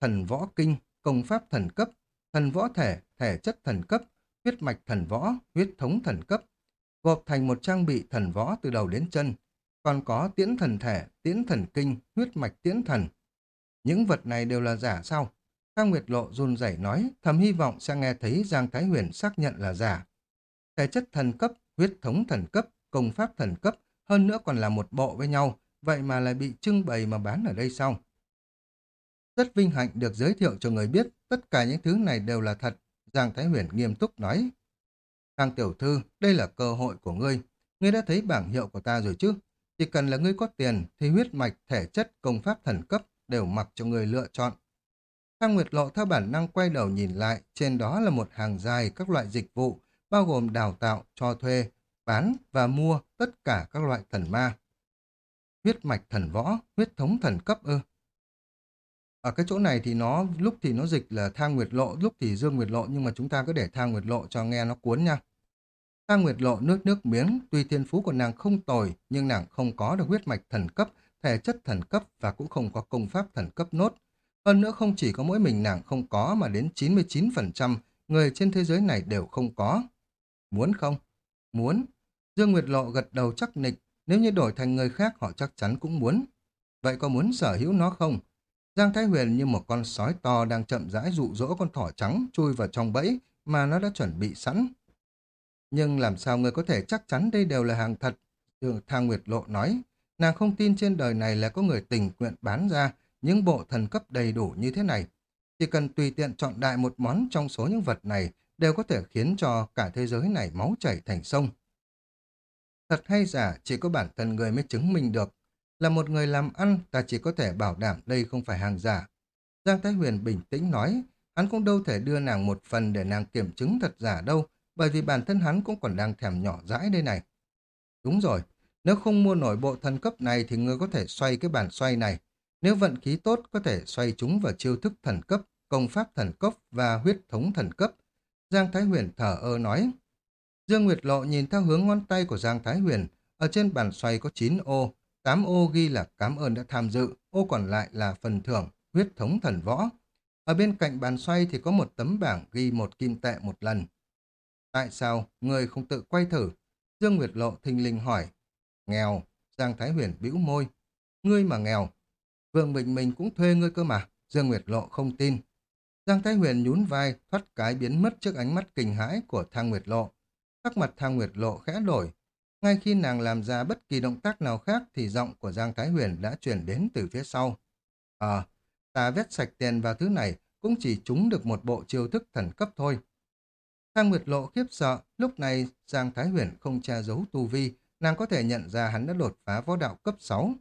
Thần võ kinh, công pháp thần cấp, thần võ thể, thể chất thần cấp, huyết mạch thần võ, huyết thống thần cấp, gộp thành một trang bị thần võ từ đầu đến chân, còn có tiễn thần thể, tiễn thần kinh, huyết mạch tiễn thần. Những vật này đều là giả sao? Thang Nguyệt Lộ run rẩy nói, thầm hy vọng sẽ nghe thấy Giang Thái Huyền xác nhận là giả. Thể chất thần cấp, huyết thống thần cấp, công pháp thần cấp, hơn nữa còn là một bộ với nhau, vậy mà lại bị trưng bày mà bán ở đây xong. Rất vinh hạnh được giới thiệu cho người biết, tất cả những thứ này đều là thật. Giang Thái Huyền nghiêm túc nói. Khang tiểu thư, đây là cơ hội của ngươi. Ngươi đã thấy bảng hiệu của ta rồi chứ? Chỉ cần là ngươi có tiền thì huyết mạch, thể chất, công pháp thần cấp đều mặc cho ngươi lựa chọn. Thang Nguyệt Lộ theo bản năng quay đầu nhìn lại, trên đó là một hàng dài các loại dịch vụ, bao gồm đào tạo, cho thuê, bán và mua tất cả các loại thần ma. Huyết mạch thần võ, huyết thống thần cấp ư. Ở cái chỗ này thì nó lúc thì nó dịch là thang nguyệt lộ, lúc thì dương nguyệt lộ nhưng mà chúng ta cứ để thang nguyệt lộ cho nghe nó cuốn nha. Thang nguyệt lộ nước nước miếng, tuy thiên phú của nàng không tồi nhưng nàng không có được huyết mạch thần cấp, thể chất thần cấp và cũng không có công pháp thần cấp nốt. Hơn nữa không chỉ có mỗi mình nàng không có mà đến 99% người trên thế giới này đều không có. Muốn không? Muốn. Dương Nguyệt Lộ gật đầu chắc nịch, nếu như đổi thành người khác họ chắc chắn cũng muốn. Vậy có muốn sở hữu nó không? Giang Thái Huyền như một con sói to đang chậm rãi dụ dỗ con thỏ trắng chui vào trong bẫy mà nó đã chuẩn bị sẵn. Nhưng làm sao người có thể chắc chắn đây đều là hàng thật? Ừ, Thang Nguyệt Lộ nói, nàng không tin trên đời này là có người tình nguyện bán ra những bộ thần cấp đầy đủ như thế này. Chỉ cần tùy tiện chọn đại một món trong số những vật này đều có thể khiến cho cả thế giới này máu chảy thành sông. Thật hay giả chỉ có bản thân người mới chứng minh được. Là một người làm ăn, ta chỉ có thể bảo đảm đây không phải hàng giả. Giang Thái Huyền bình tĩnh nói, hắn cũng đâu thể đưa nàng một phần để nàng kiểm chứng thật giả đâu, bởi vì bản thân hắn cũng còn đang thèm nhỏ dãi đây này. Đúng rồi, nếu không mua nổi bộ thần cấp này thì ngươi có thể xoay cái bàn xoay này. Nếu vận khí tốt có thể xoay chúng vào chiêu thức thần cấp, công pháp thần cấp và huyết thống thần cấp. Giang Thái Huyền thở ơ nói. Dương Nguyệt Lộ nhìn theo hướng ngón tay của Giang Thái Huyền, ở trên bàn xoay có 9 ô, 8 ô ghi là cảm ơn đã tham dự, ô còn lại là phần thưởng, huyết thống thần võ. Ở bên cạnh bàn xoay thì có một tấm bảng ghi một kim tệ một lần. Tại sao người không tự quay thử? Dương Nguyệt Lộ thình lình hỏi. Nghèo, Giang Thái Huyền bĩu môi. Ngươi mà nghèo. Vương Bình Minh cũng thuê ngươi cơ mà. Dương Nguyệt Lộ không tin. Giang Thái Huyền nhún vai, thoát cái biến mất trước ánh mắt kinh hãi của Thang Nguyệt Lộ. Sắc mặt Thang Nguyệt Lộ khẽ đổi. Ngay khi nàng làm ra bất kỳ động tác nào khác thì giọng của Giang Thái Huyền đã chuyển đến từ phía sau. Ờ, ta vét sạch tiền vào thứ này cũng chỉ trúng được một bộ chiêu thức thần cấp thôi. Thang Nguyệt Lộ khiếp sợ, lúc này Giang Thái Huyền không che giấu tu vi, nàng có thể nhận ra hắn đã đột phá võ đạo cấp 6.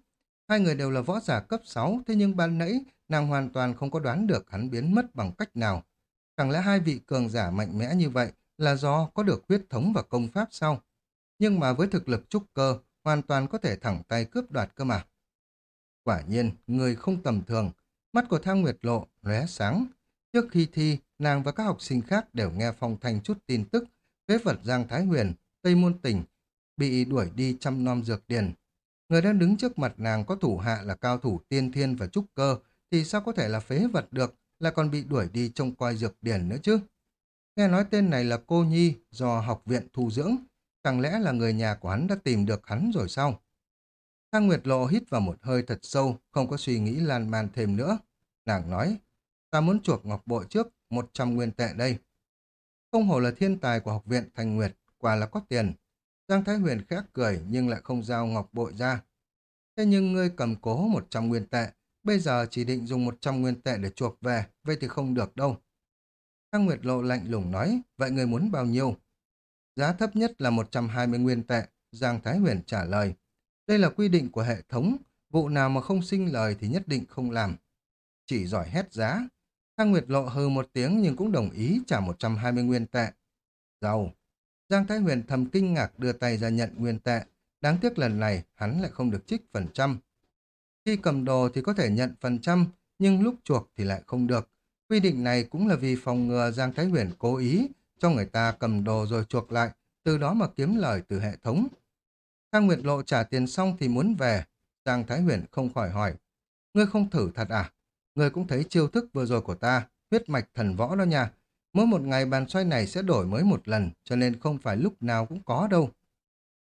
Hai người đều là võ giả cấp 6, thế nhưng ban nãy nàng hoàn toàn không có đoán được hắn biến mất bằng cách nào. Chẳng lẽ hai vị cường giả mạnh mẽ như vậy là do có được huyết thống và công pháp sao? Nhưng mà với thực lực trúc cơ, hoàn toàn có thể thẳng tay cướp đoạt cơ mà. Quả nhiên, người không tầm thường, mắt của Thang Nguyệt Lộ lóe sáng. Trước khi thi, nàng và các học sinh khác đều nghe phong thành chút tin tức phế vật Giang Thái Huyền, Tây Môn Tỉnh, bị đuổi đi chăm nom dược điền. Người đang đứng trước mặt nàng có thủ hạ là cao thủ tiên thiên và trúc cơ, thì sao có thể là phế vật được, là còn bị đuổi đi trông coi dược điển nữa chứ. Nghe nói tên này là cô Nhi do học viện thu dưỡng, chẳng lẽ là người nhà của hắn đã tìm được hắn rồi sao? Thang Nguyệt Lộ hít vào một hơi thật sâu, không có suy nghĩ lan man thêm nữa. Nàng nói, ta muốn chuộc ngọc bội trước, 100 nguyên tệ đây. Không hổ là thiên tài của học viện Thành Nguyệt, quả là có tiền. Giang Thái Huyền khẽ cười nhưng lại không giao ngọc bội ra. Thế nhưng ngươi cầm cố 100 nguyên tệ, bây giờ chỉ định dùng 100 nguyên tệ để chuộc về, vậy thì không được đâu. Thang Nguyệt Lộ lạnh lùng nói, vậy người muốn bao nhiêu? Giá thấp nhất là 120 nguyên tệ, Giang Thái Huyền trả lời. Đây là quy định của hệ thống, vụ nào mà không sinh lời thì nhất định không làm. Chỉ giỏi hét giá. Thang Nguyệt Lộ hừ một tiếng nhưng cũng đồng ý trả 120 nguyên tệ. Giàu. Giang Thái Huyền thầm kinh ngạc đưa tay ra nhận nguyên tệ. Đáng tiếc lần này hắn lại không được trích phần trăm. Khi cầm đồ thì có thể nhận phần trăm, nhưng lúc chuộc thì lại không được. Quy định này cũng là vì phòng ngừa Giang Thái Huyền cố ý cho người ta cầm đồ rồi chuộc lại, từ đó mà kiếm lời từ hệ thống. Thang Nguyệt Lộ trả tiền xong thì muốn về. Giang Thái Huyền không khỏi hỏi. Ngươi không thử thật à? Ngươi cũng thấy chiêu thức vừa rồi của ta, huyết mạch thần võ đó nha. Mỗi một ngày bàn xoay này sẽ đổi mới một lần, cho nên không phải lúc nào cũng có đâu.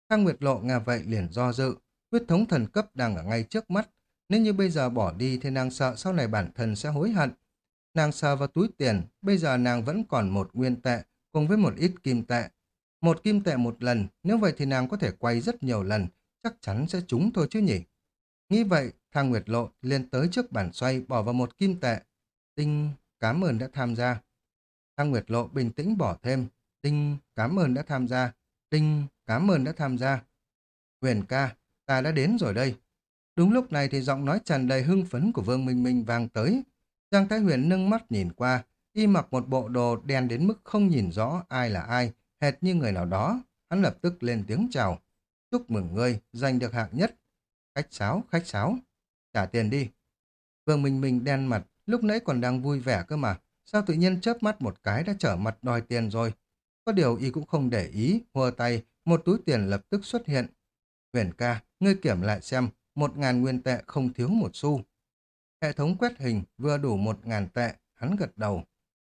Thang Nguyệt Lộ nghe vậy liền do dự. Huyết thống thần cấp đang ở ngay trước mắt. Nếu như bây giờ bỏ đi thì nàng sợ sau này bản thân sẽ hối hận. Nàng sờ vào túi tiền, bây giờ nàng vẫn còn một nguyên tệ, cùng với một ít kim tệ. Một kim tệ một lần, nếu vậy thì nàng có thể quay rất nhiều lần, chắc chắn sẽ trúng thôi chứ nhỉ. Nghĩ vậy, Thang Nguyệt Lộ liền tới trước bàn xoay bỏ vào một kim tệ. Tinh, cảm ơn đã tham gia. Thang Nguyệt Lộ bình tĩnh bỏ thêm. Tinh, cảm ơn đã tham gia. Tinh, cảm ơn đã tham gia. Huyền ca, ta đã đến rồi đây. Đúng lúc này thì giọng nói tràn đầy hưng phấn của Vương Minh Minh vang tới. Giang Thái Huyền nâng mắt nhìn qua, y mặc một bộ đồ đen đến mức không nhìn rõ ai là ai, hệt như người nào đó. Hắn lập tức lên tiếng chào. Chúc mừng ngươi, giành được hạng nhất. Khách sáo, khách sáo. Trả tiền đi. Vương Minh Minh đen mặt, lúc nãy còn đang vui vẻ cơ mà. Sao tự nhiên chớp mắt một cái đã trở mặt đòi tiền rồi. Có điều y cũng không để ý, hùa tay, một túi tiền lập tức xuất hiện. Huyền ca, ngươi kiểm lại xem, một ngàn nguyên tệ không thiếu một xu. Hệ thống quét hình vừa đủ một ngàn tệ, hắn gật đầu.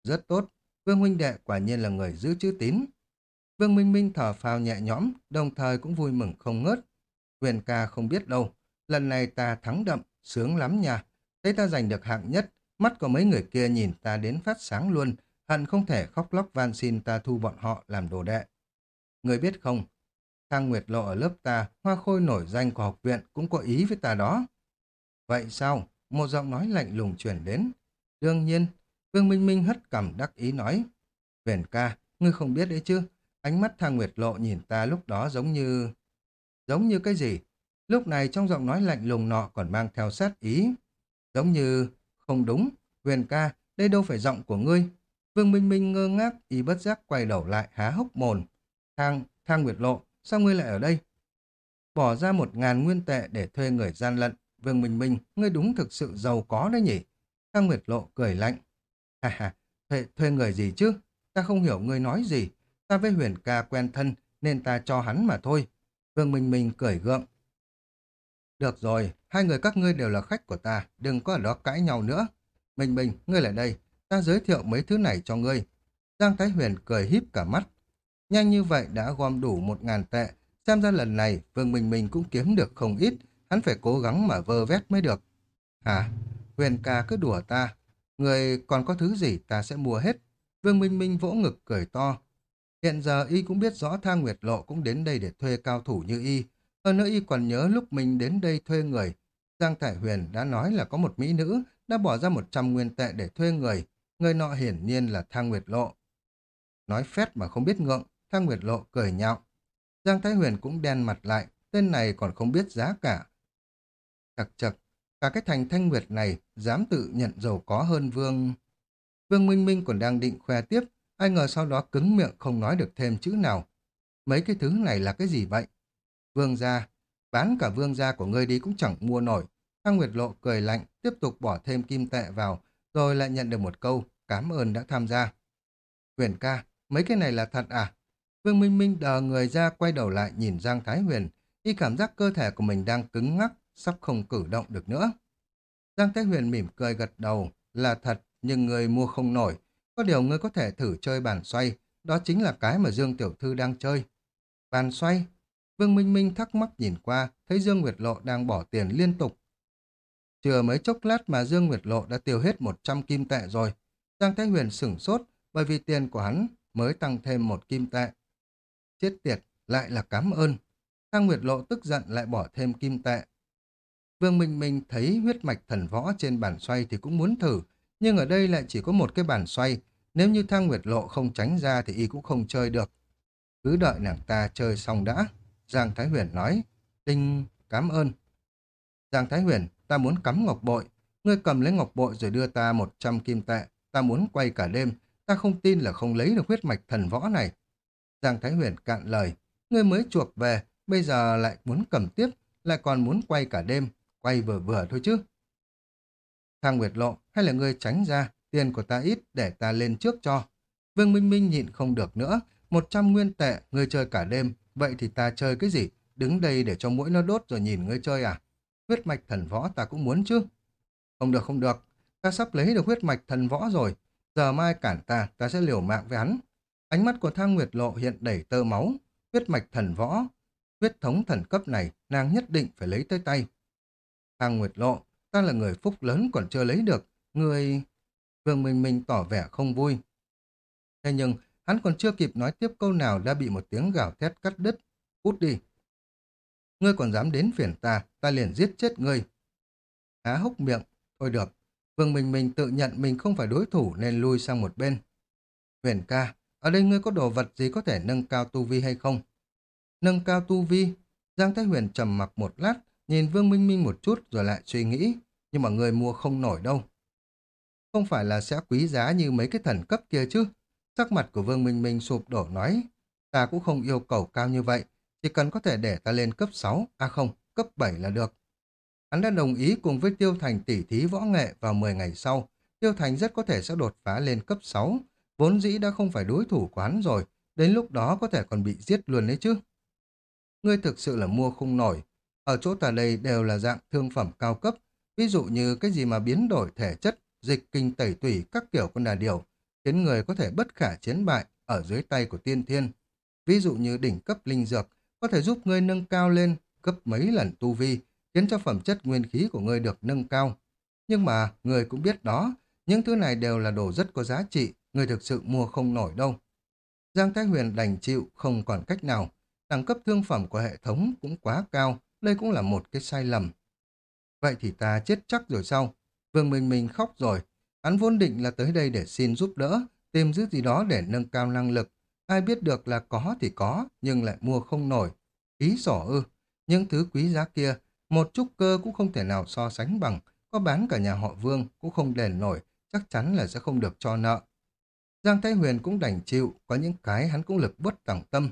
Rất tốt, Vương huynh đệ quả nhiên là người giữ chữ tín. Vương Minh Minh thở phào nhẹ nhõm, đồng thời cũng vui mừng không ngớt. Huyền ca không biết đâu, lần này ta thắng đậm, sướng lắm nha. Thấy ta giành được hạng nhất, mắt của mấy người kia nhìn ta đến phát sáng luôn, hận không thể khóc lóc van xin ta thu bọn họ làm đồ đệ. Người biết không, Thang Nguyệt Lộ ở lớp ta, hoa khôi nổi danh của học viện cũng có ý với ta đó. Vậy sao? Một giọng nói lạnh lùng chuyển đến. Đương nhiên, Vương Minh Minh hất cằm đắc ý nói. Huyền ca, ngươi không biết đấy chứ. Ánh mắt Thang Nguyệt Lộ nhìn ta lúc đó giống như... Giống như cái gì? Lúc này trong giọng nói lạnh lùng nọ còn mang theo sát ý. Giống như... Không đúng. Huyền ca, đây đâu phải giọng của ngươi. Vương Minh Minh ngơ ngác, y bất giác quay đầu lại há hốc mồn. Thang, Thang Nguyệt Lộ, sao ngươi lại ở đây? Bỏ ra một ngàn nguyên tệ để thuê người gian lận. Vương Minh Minh, ngươi đúng thực sự giàu có đấy nhỉ? Thang Nguyệt Lộ cười lạnh. Ha ha, thuê, thuê người gì chứ? Ta không hiểu ngươi nói gì. Ta với huyền ca quen thân nên ta cho hắn mà thôi. Vương Minh Minh cười gượng. Được rồi, hai người các ngươi đều là khách của ta, đừng có ở đó cãi nhau nữa. Minh Minh, ngươi lại đây, ta giới thiệu mấy thứ này cho ngươi. Giang Thái Huyền cười híp cả mắt. Nhanh như vậy đã gom đủ một ngàn tệ, xem ra lần này Vương Minh Minh cũng kiếm được không ít, hắn phải cố gắng mà vơ vét mới được. Hả? Huyền ca cứ đùa ta, người còn có thứ gì ta sẽ mua hết. Vương Minh Minh vỗ ngực cười to. Hiện giờ y cũng biết rõ Thang Nguyệt Lộ cũng đến đây để thuê cao thủ như y. Hơn nữa y còn nhớ lúc mình đến đây thuê người. Giang Thải Huyền đã nói là có một mỹ nữ đã bỏ ra 100 nguyên tệ để thuê người. Người nọ hiển nhiên là Thang Nguyệt Lộ. Nói phét mà không biết ngượng, Thang Nguyệt Lộ cười nhạo. Giang Thái Huyền cũng đen mặt lại, tên này còn không biết giá cả. Chật chật, cả cái thành Thanh Nguyệt này dám tự nhận giàu có hơn Vương. Vương Minh Minh còn đang định khoe tiếp, ai ngờ sau đó cứng miệng không nói được thêm chữ nào. Mấy cái thứ này là cái gì vậy? Vương gia, bán cả vương gia của ngươi đi cũng chẳng mua nổi. Thang Nguyệt Lộ cười lạnh, tiếp tục bỏ thêm kim tệ vào, rồi lại nhận được một câu, cảm ơn đã tham gia. Huyền ca, mấy cái này là thật à? Vương Minh Minh đờ người ra quay đầu lại nhìn Giang Thái Huyền, y cảm giác cơ thể của mình đang cứng ngắc, sắp không cử động được nữa. Giang Thái Huyền mỉm cười gật đầu, là thật, nhưng người mua không nổi. Có điều ngươi có thể thử chơi bàn xoay, đó chính là cái mà Dương Tiểu Thư đang chơi. Bàn xoay? Vương Minh Minh thắc mắc nhìn qua, thấy Dương Nguyệt Lộ đang bỏ tiền liên tục. Chưa mấy chốc lát mà Dương Nguyệt Lộ đã tiêu hết 100 kim tệ rồi. Giang Thái Huyền sửng sốt bởi vì tiền của hắn mới tăng thêm một kim tệ. Chết tiệt, lại là cảm ơn. Thang Nguyệt Lộ tức giận lại bỏ thêm kim tệ. Vương Minh Minh thấy huyết mạch thần võ trên bàn xoay thì cũng muốn thử, nhưng ở đây lại chỉ có một cái bàn xoay. Nếu như Thang Nguyệt Lộ không tránh ra thì y cũng không chơi được. Cứ đợi nàng ta chơi xong đã. Giang Thái Huyền nói. Tinh, cảm ơn. Giang Thái Huyền, ta muốn cắm ngọc bội. Ngươi cầm lấy ngọc bội rồi đưa ta 100 kim tệ. Ta muốn quay cả đêm. Ta không tin là không lấy được huyết mạch thần võ này. Giang Thái Huyền cạn lời. Ngươi mới chuộc về, bây giờ lại muốn cầm tiếp, lại còn muốn quay cả đêm. Quay vừa vừa thôi chứ. Thang Nguyệt Lộ, hay là ngươi tránh ra, tiền của ta ít để ta lên trước cho. Vương Minh Minh nhịn không được nữa, 100 nguyên tệ, ngươi chơi cả đêm, vậy thì ta chơi cái gì? Đứng đây để cho mũi nó đốt rồi nhìn ngươi chơi à? Huyết mạch thần võ ta cũng muốn chứ. Không được không được, ta sắp lấy được huyết mạch thần võ rồi. Giờ mai cản ta, ta sẽ liều mạng với hắn. Ánh mắt của Thang Nguyệt Lộ hiện đầy tơ máu. Huyết mạch thần võ, huyết thống thần cấp này, nàng nhất định phải lấy tới tay. Thang Nguyệt Lộ, ta là người phúc lớn còn chưa lấy được. Người... Vương Minh Minh tỏ vẻ không vui. Thế nhưng, hắn còn chưa kịp nói tiếp câu nào đã bị một tiếng gào thét cắt đứt. Cút đi. Ngươi còn dám đến phiền ta, ta liền giết chết ngươi. Há hốc miệng. Thôi được. Vương Minh Minh tự nhận mình không phải đối thủ nên lui sang một bên. Huyền ca, ở đây ngươi có đồ vật gì có thể nâng cao tu vi hay không? Nâng cao tu vi? Giang Thái Huyền trầm mặc một lát, nhìn Vương Minh Minh một chút rồi lại suy nghĩ. Nhưng mà người mua không nổi đâu. Không phải là sẽ quý giá như mấy cái thần cấp kia chứ? Sắc mặt của Vương Minh Minh sụp đổ nói, ta cũng không yêu cầu cao như vậy, chỉ cần có thể để ta lên cấp 6, à không, cấp 7 là được. Hắn đã đồng ý cùng với Tiêu Thành tỉ thí võ nghệ vào 10 ngày sau. Tiêu Thành rất có thể sẽ đột phá lên cấp 6, vốn dĩ đã không phải đối thủ của hắn rồi, đến lúc đó có thể còn bị giết luôn đấy chứ. Ngươi thực sự là mua không nổi, ở chỗ ta đây đều là dạng thương phẩm cao cấp, ví dụ như cái gì mà biến đổi thể chất, dịch kinh tẩy tủy các kiểu con đà điều, khiến người có thể bất khả chiến bại ở dưới tay của tiên thiên. Ví dụ như đỉnh cấp linh dược, có thể giúp ngươi nâng cao lên gấp mấy lần tu vi, khiến cho phẩm chất nguyên khí của ngươi được nâng cao. Nhưng mà, người cũng biết đó, những thứ này đều là đồ rất có giá trị, người thực sự mua không nổi đâu. Giang Thái Huyền đành chịu, không còn cách nào. Đẳng cấp thương phẩm của hệ thống cũng quá cao, đây cũng là một cái sai lầm. Vậy thì ta chết chắc rồi sao? Vương Minh Minh khóc rồi, Hắn vốn định là tới đây để xin giúp đỡ, tìm giữ gì đó để nâng cao năng lực. Ai biết được là có thì có, nhưng lại mua không nổi. Ý sỏ ư, những thứ quý giá kia, một chút cơ cũng không thể nào so sánh bằng, có bán cả nhà họ Vương cũng không đền nổi, chắc chắn là sẽ không được cho nợ. Giang Thái Huyền cũng đành chịu, có những cái hắn cũng lực bất tòng tâm.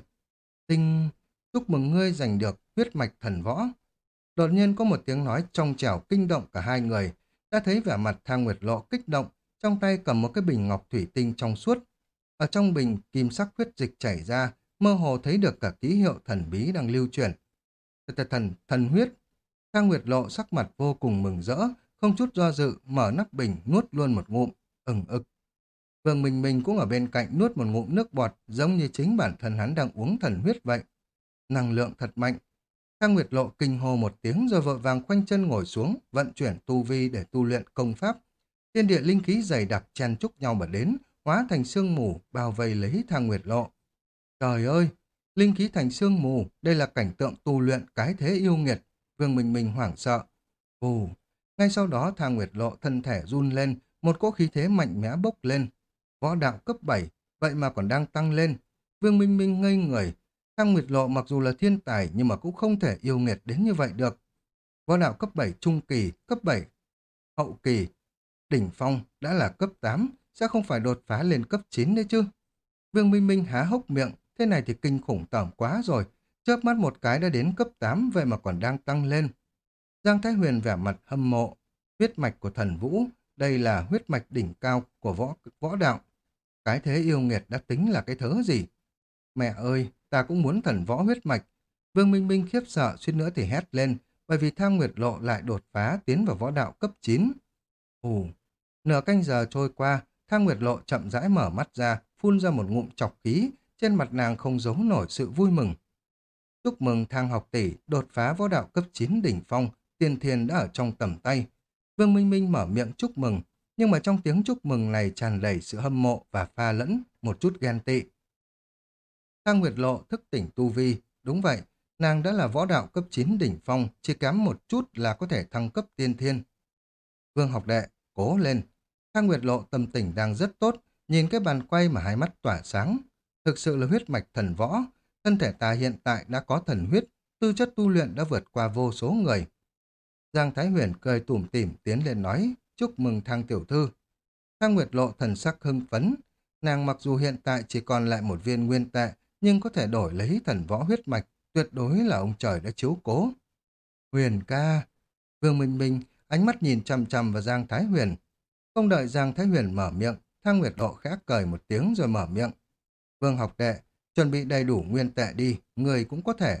Tinh, chúc mừng ngươi giành được huyết mạch thần võ. Đột nhiên có một tiếng nói trong trẻo kinh động cả hai người, đã thấy vẻ mặt thang nguyệt lộ kích động, trong tay cầm một cái bình ngọc thủy tinh trong suốt. Ở trong bình, kim sắc huyết dịch chảy ra, mơ hồ thấy được cả ký hiệu thần bí đang lưu truyền. Thần, thần, thần huyết. Thang Nguyệt Lộ sắc mặt vô cùng mừng rỡ, không chút do dự, mở nắp bình, nuốt luôn một ngụm, ừng ực. Vương Minh Minh cũng ở bên cạnh nuốt một ngụm nước bọt, giống như chính bản thân hắn đang uống thần huyết vậy. Năng lượng thật mạnh, Thang Nguyệt Lộ kinh hô một tiếng rồi vội vàng khoanh chân ngồi xuống, vận chuyển tu vi để tu luyện công pháp. Thiên địa linh khí dày đặc chen chúc nhau mà đến, hóa thành sương mù, bao vây lấy Thang Nguyệt Lộ. Trời ơi! Linh khí thành sương mù, đây là cảnh tượng tu luyện cái thế yêu nghiệt. Vương Minh Minh hoảng sợ. Ồ! Ngay sau đó Thang Nguyệt Lộ thân thể run lên, một cỗ khí thế mạnh mẽ bốc lên. Võ đạo cấp 7, vậy mà còn đang tăng lên. Vương Minh Minh ngây người, Thang Nguyệt Lộ mặc dù là thiên tài nhưng mà cũng không thể yêu nghiệt đến như vậy được. Võ đạo cấp 7 trung kỳ, cấp 7 hậu kỳ, đỉnh phong đã là cấp 8, sẽ không phải đột phá lên cấp 9 đấy chứ. Vương Minh Minh há hốc miệng, thế này thì kinh khủng tởm quá rồi. Chớp mắt một cái đã đến cấp 8, vậy mà còn đang tăng lên. Giang Thái Huyền vẻ mặt hâm mộ. Huyết mạch của thần vũ, đây là huyết mạch đỉnh cao của võ, võ đạo. Cái thế yêu nghiệt đã tính là cái thớ gì? Mẹ ơi, ta cũng muốn thần võ huyết mạch. Vương Minh Minh khiếp sợ suýt nữa thì hét lên, bởi vì thang nguyệt lộ lại đột phá tiến vào võ đạo cấp 9. Ồ, nửa canh giờ trôi qua, thang nguyệt lộ chậm rãi mở mắt ra, phun ra một ngụm chọc khí, trên mặt nàng không giấu nổi sự vui mừng. Chúc mừng thang học tỷ đột phá võ đạo cấp 9 đỉnh phong, tiền thiền đã ở trong tầm tay. Vương Minh Minh mở miệng chúc mừng, nhưng mà trong tiếng chúc mừng này tràn đầy sự hâm mộ và pha lẫn, một chút ghen tị. Thang Nguyệt Lộ thức tỉnh tu vi, đúng vậy, nàng đã là võ đạo cấp 9 đỉnh phong, chỉ kém một chút là có thể thăng cấp tiên thiên. Vương học đệ, cố lên. Thang Nguyệt Lộ tâm tình đang rất tốt, nhìn cái bàn quay mà hai mắt tỏa sáng. Thực sự là huyết mạch thần võ, thân thể ta hiện tại đã có thần huyết, tư chất tu luyện đã vượt qua vô số người. Giang Thái Huyền cười tủm tỉm tiến lên nói, chúc mừng thang tiểu thư. Thang Nguyệt Lộ thần sắc hưng phấn, nàng mặc dù hiện tại chỉ còn lại một viên nguyên tệ, nhưng có thể đổi lấy thần võ huyết mạch, tuyệt đối là ông trời đã chiếu cố. Huyền ca, Vương Minh Minh, ánh mắt nhìn chằm chằm vào Giang Thái Huyền. Không đợi Giang Thái Huyền mở miệng, Thang Nguyệt Lộ khẽ cười một tiếng rồi mở miệng. Vương học đệ, chuẩn bị đầy đủ nguyên tệ đi, người cũng có thể.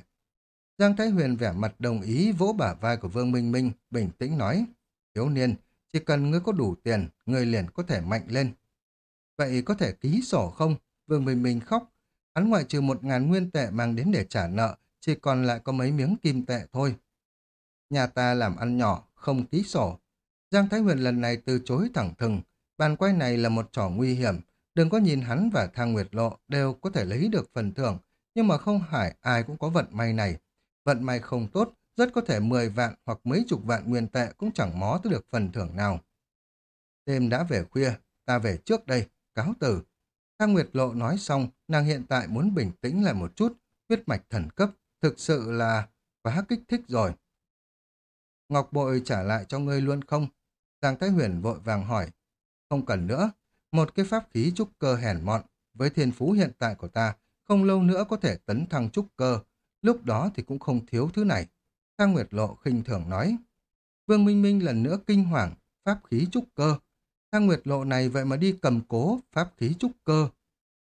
Giang Thái Huyền vẻ mặt đồng ý vỗ bả vai của Vương Minh Minh, bình tĩnh nói. Thiếu niên, chỉ cần ngươi có đủ tiền, ngươi liền có thể mạnh lên. Vậy có thể ký sổ không? Vương Minh Minh khóc. Hắn ngoại trừ một ngàn nguyên tệ mang đến để trả nợ, chỉ còn lại có mấy miếng kim tệ thôi. Nhà ta làm ăn nhỏ, không ký sổ. Giang Thái Huyền lần này từ chối thẳng thừng. Bàn quay này là một trò nguy hiểm. Đừng có nhìn hắn và Thang Nguyệt Lộ đều có thể lấy được phần thưởng, nhưng mà không phải ai cũng có vận may này. Vận may không tốt, rất có thể 10 vạn hoặc mấy chục vạn nguyên tệ cũng chẳng mó tới được phần thưởng nào. Đêm đã về khuya, ta về trước đây, cáo từ. Thang Nguyệt Lộ nói xong, nàng hiện tại muốn bình tĩnh lại một chút, huyết mạch thần cấp, thực sự là quá kích thích rồi. Ngọc Bội trả lại cho ngươi luôn không? Giang Thái Huyền vội vàng hỏi. Không cần nữa, một cái pháp khí trúc cơ hèn mọn, với thiên phú hiện tại của ta, không lâu nữa có thể tấn thăng trúc cơ, lúc đó thì cũng không thiếu thứ này. Thang Nguyệt Lộ khinh thường nói. Vương Minh Minh lần nữa kinh hoàng, pháp khí trúc cơ. Thang Nguyệt Lộ này vậy mà đi cầm cố pháp khí trúc cơ.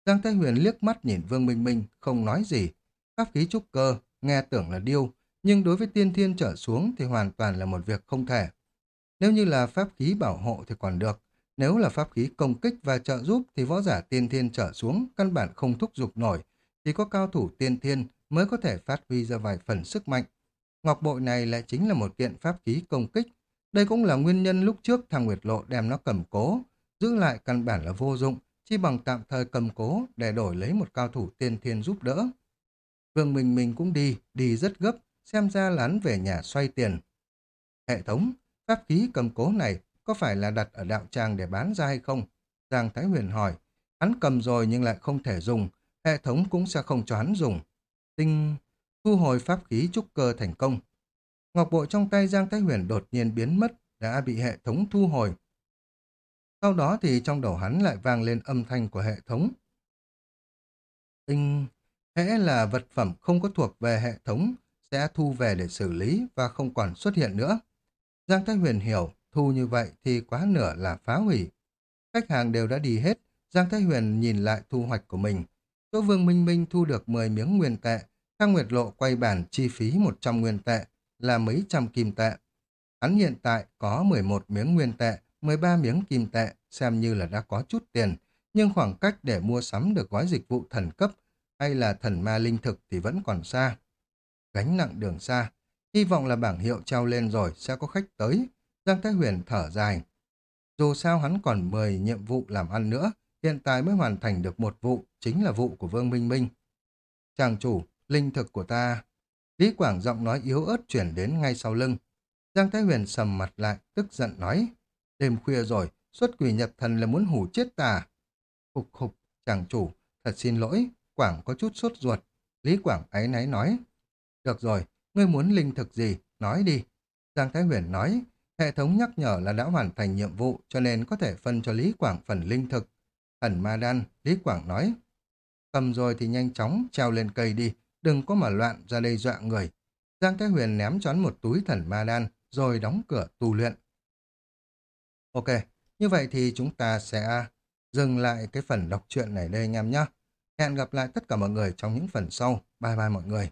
Giang Thái Huyền liếc mắt nhìn Vương Minh Minh, không nói gì. Pháp khí trúc cơ, nghe tưởng là điêu, nhưng đối với tiên thiên trở xuống thì hoàn toàn là một việc không thể. Nếu như là pháp khí bảo hộ thì còn được, nếu là pháp khí công kích và trợ giúp thì võ giả tiên thiên trở xuống căn bản không thúc giục nổi, thì có cao thủ tiên thiên mới có thể phát huy ra vài phần sức mạnh. Ngọc bội này lại chính là một kiện pháp khí công kích. Đây cũng là nguyên nhân lúc trước thằng Nguyệt Lộ đem nó cầm cố, giữ lại căn bản là vô dụng, chỉ bằng tạm thời cầm cố để đổi lấy một cao thủ tiên thiên giúp đỡ. Vương Minh Minh cũng đi, đi rất gấp, xem ra lán về nhà xoay tiền. Hệ thống, pháp khí cầm cố này có phải là đặt ở đạo tràng để bán ra hay không? Giang Thái Huyền hỏi, hắn cầm rồi nhưng lại không thể dùng, hệ thống cũng sẽ không cho hắn dùng. Tinh thu hồi pháp khí trúc cơ thành công. Ngọc bội trong tay Giang Thái Huyền đột nhiên biến mất, đã bị hệ thống thu hồi. Sau đó thì trong đầu hắn lại vang lên âm thanh của hệ thống. Tinh, hễ là vật phẩm không có thuộc về hệ thống, sẽ thu về để xử lý và không còn xuất hiện nữa. Giang Thái Huyền hiểu, thu như vậy thì quá nửa là phá hủy. Khách hàng đều đã đi hết, Giang Thái Huyền nhìn lại thu hoạch của mình. Chỗ Vương Minh Minh thu được 10 miếng nguyên tệ, Thang Nguyệt Lộ quay bản chi phí 100 nguyên tệ, là mấy trăm kim tệ. Hắn hiện tại có 11 miếng nguyên tệ, 13 miếng kim tệ, xem như là đã có chút tiền, nhưng khoảng cách để mua sắm được gói dịch vụ thần cấp hay là thần ma linh thực thì vẫn còn xa. Gánh nặng đường xa, hy vọng là bảng hiệu treo lên rồi sẽ có khách tới. Giang Thái Huyền thở dài. Dù sao hắn còn 10 nhiệm vụ làm ăn nữa, hiện tại mới hoàn thành được một vụ, chính là vụ của Vương Minh Minh. Chàng chủ, linh thực của ta. Lý Quảng giọng nói yếu ớt chuyển đến ngay sau lưng. Giang Thái Huyền sầm mặt lại, tức giận nói. Đêm khuya rồi, xuất quỷ nhập thần là muốn hủ chết ta. Khục khục, chàng chủ, thật xin lỗi, Quảng có chút sốt ruột. Lý Quảng áy náy nói. Được rồi, ngươi muốn linh thực gì, nói đi. Giang Thái Huyền nói, hệ thống nhắc nhở là đã hoàn thành nhiệm vụ cho nên có thể phân cho Lý Quảng phần linh thực. Thần ma đan, Lý Quảng nói. cầm rồi thì nhanh chóng treo lên cây đi, đừng có mà loạn ra đây dọa người. Giang Thái Huyền ném choán một túi thần ma đan, rồi đóng cửa tu luyện. Ok, như vậy thì chúng ta sẽ dừng lại cái phần đọc truyện này đây anh em nhé. Hẹn gặp lại tất cả mọi người trong những phần sau. Bye bye mọi người.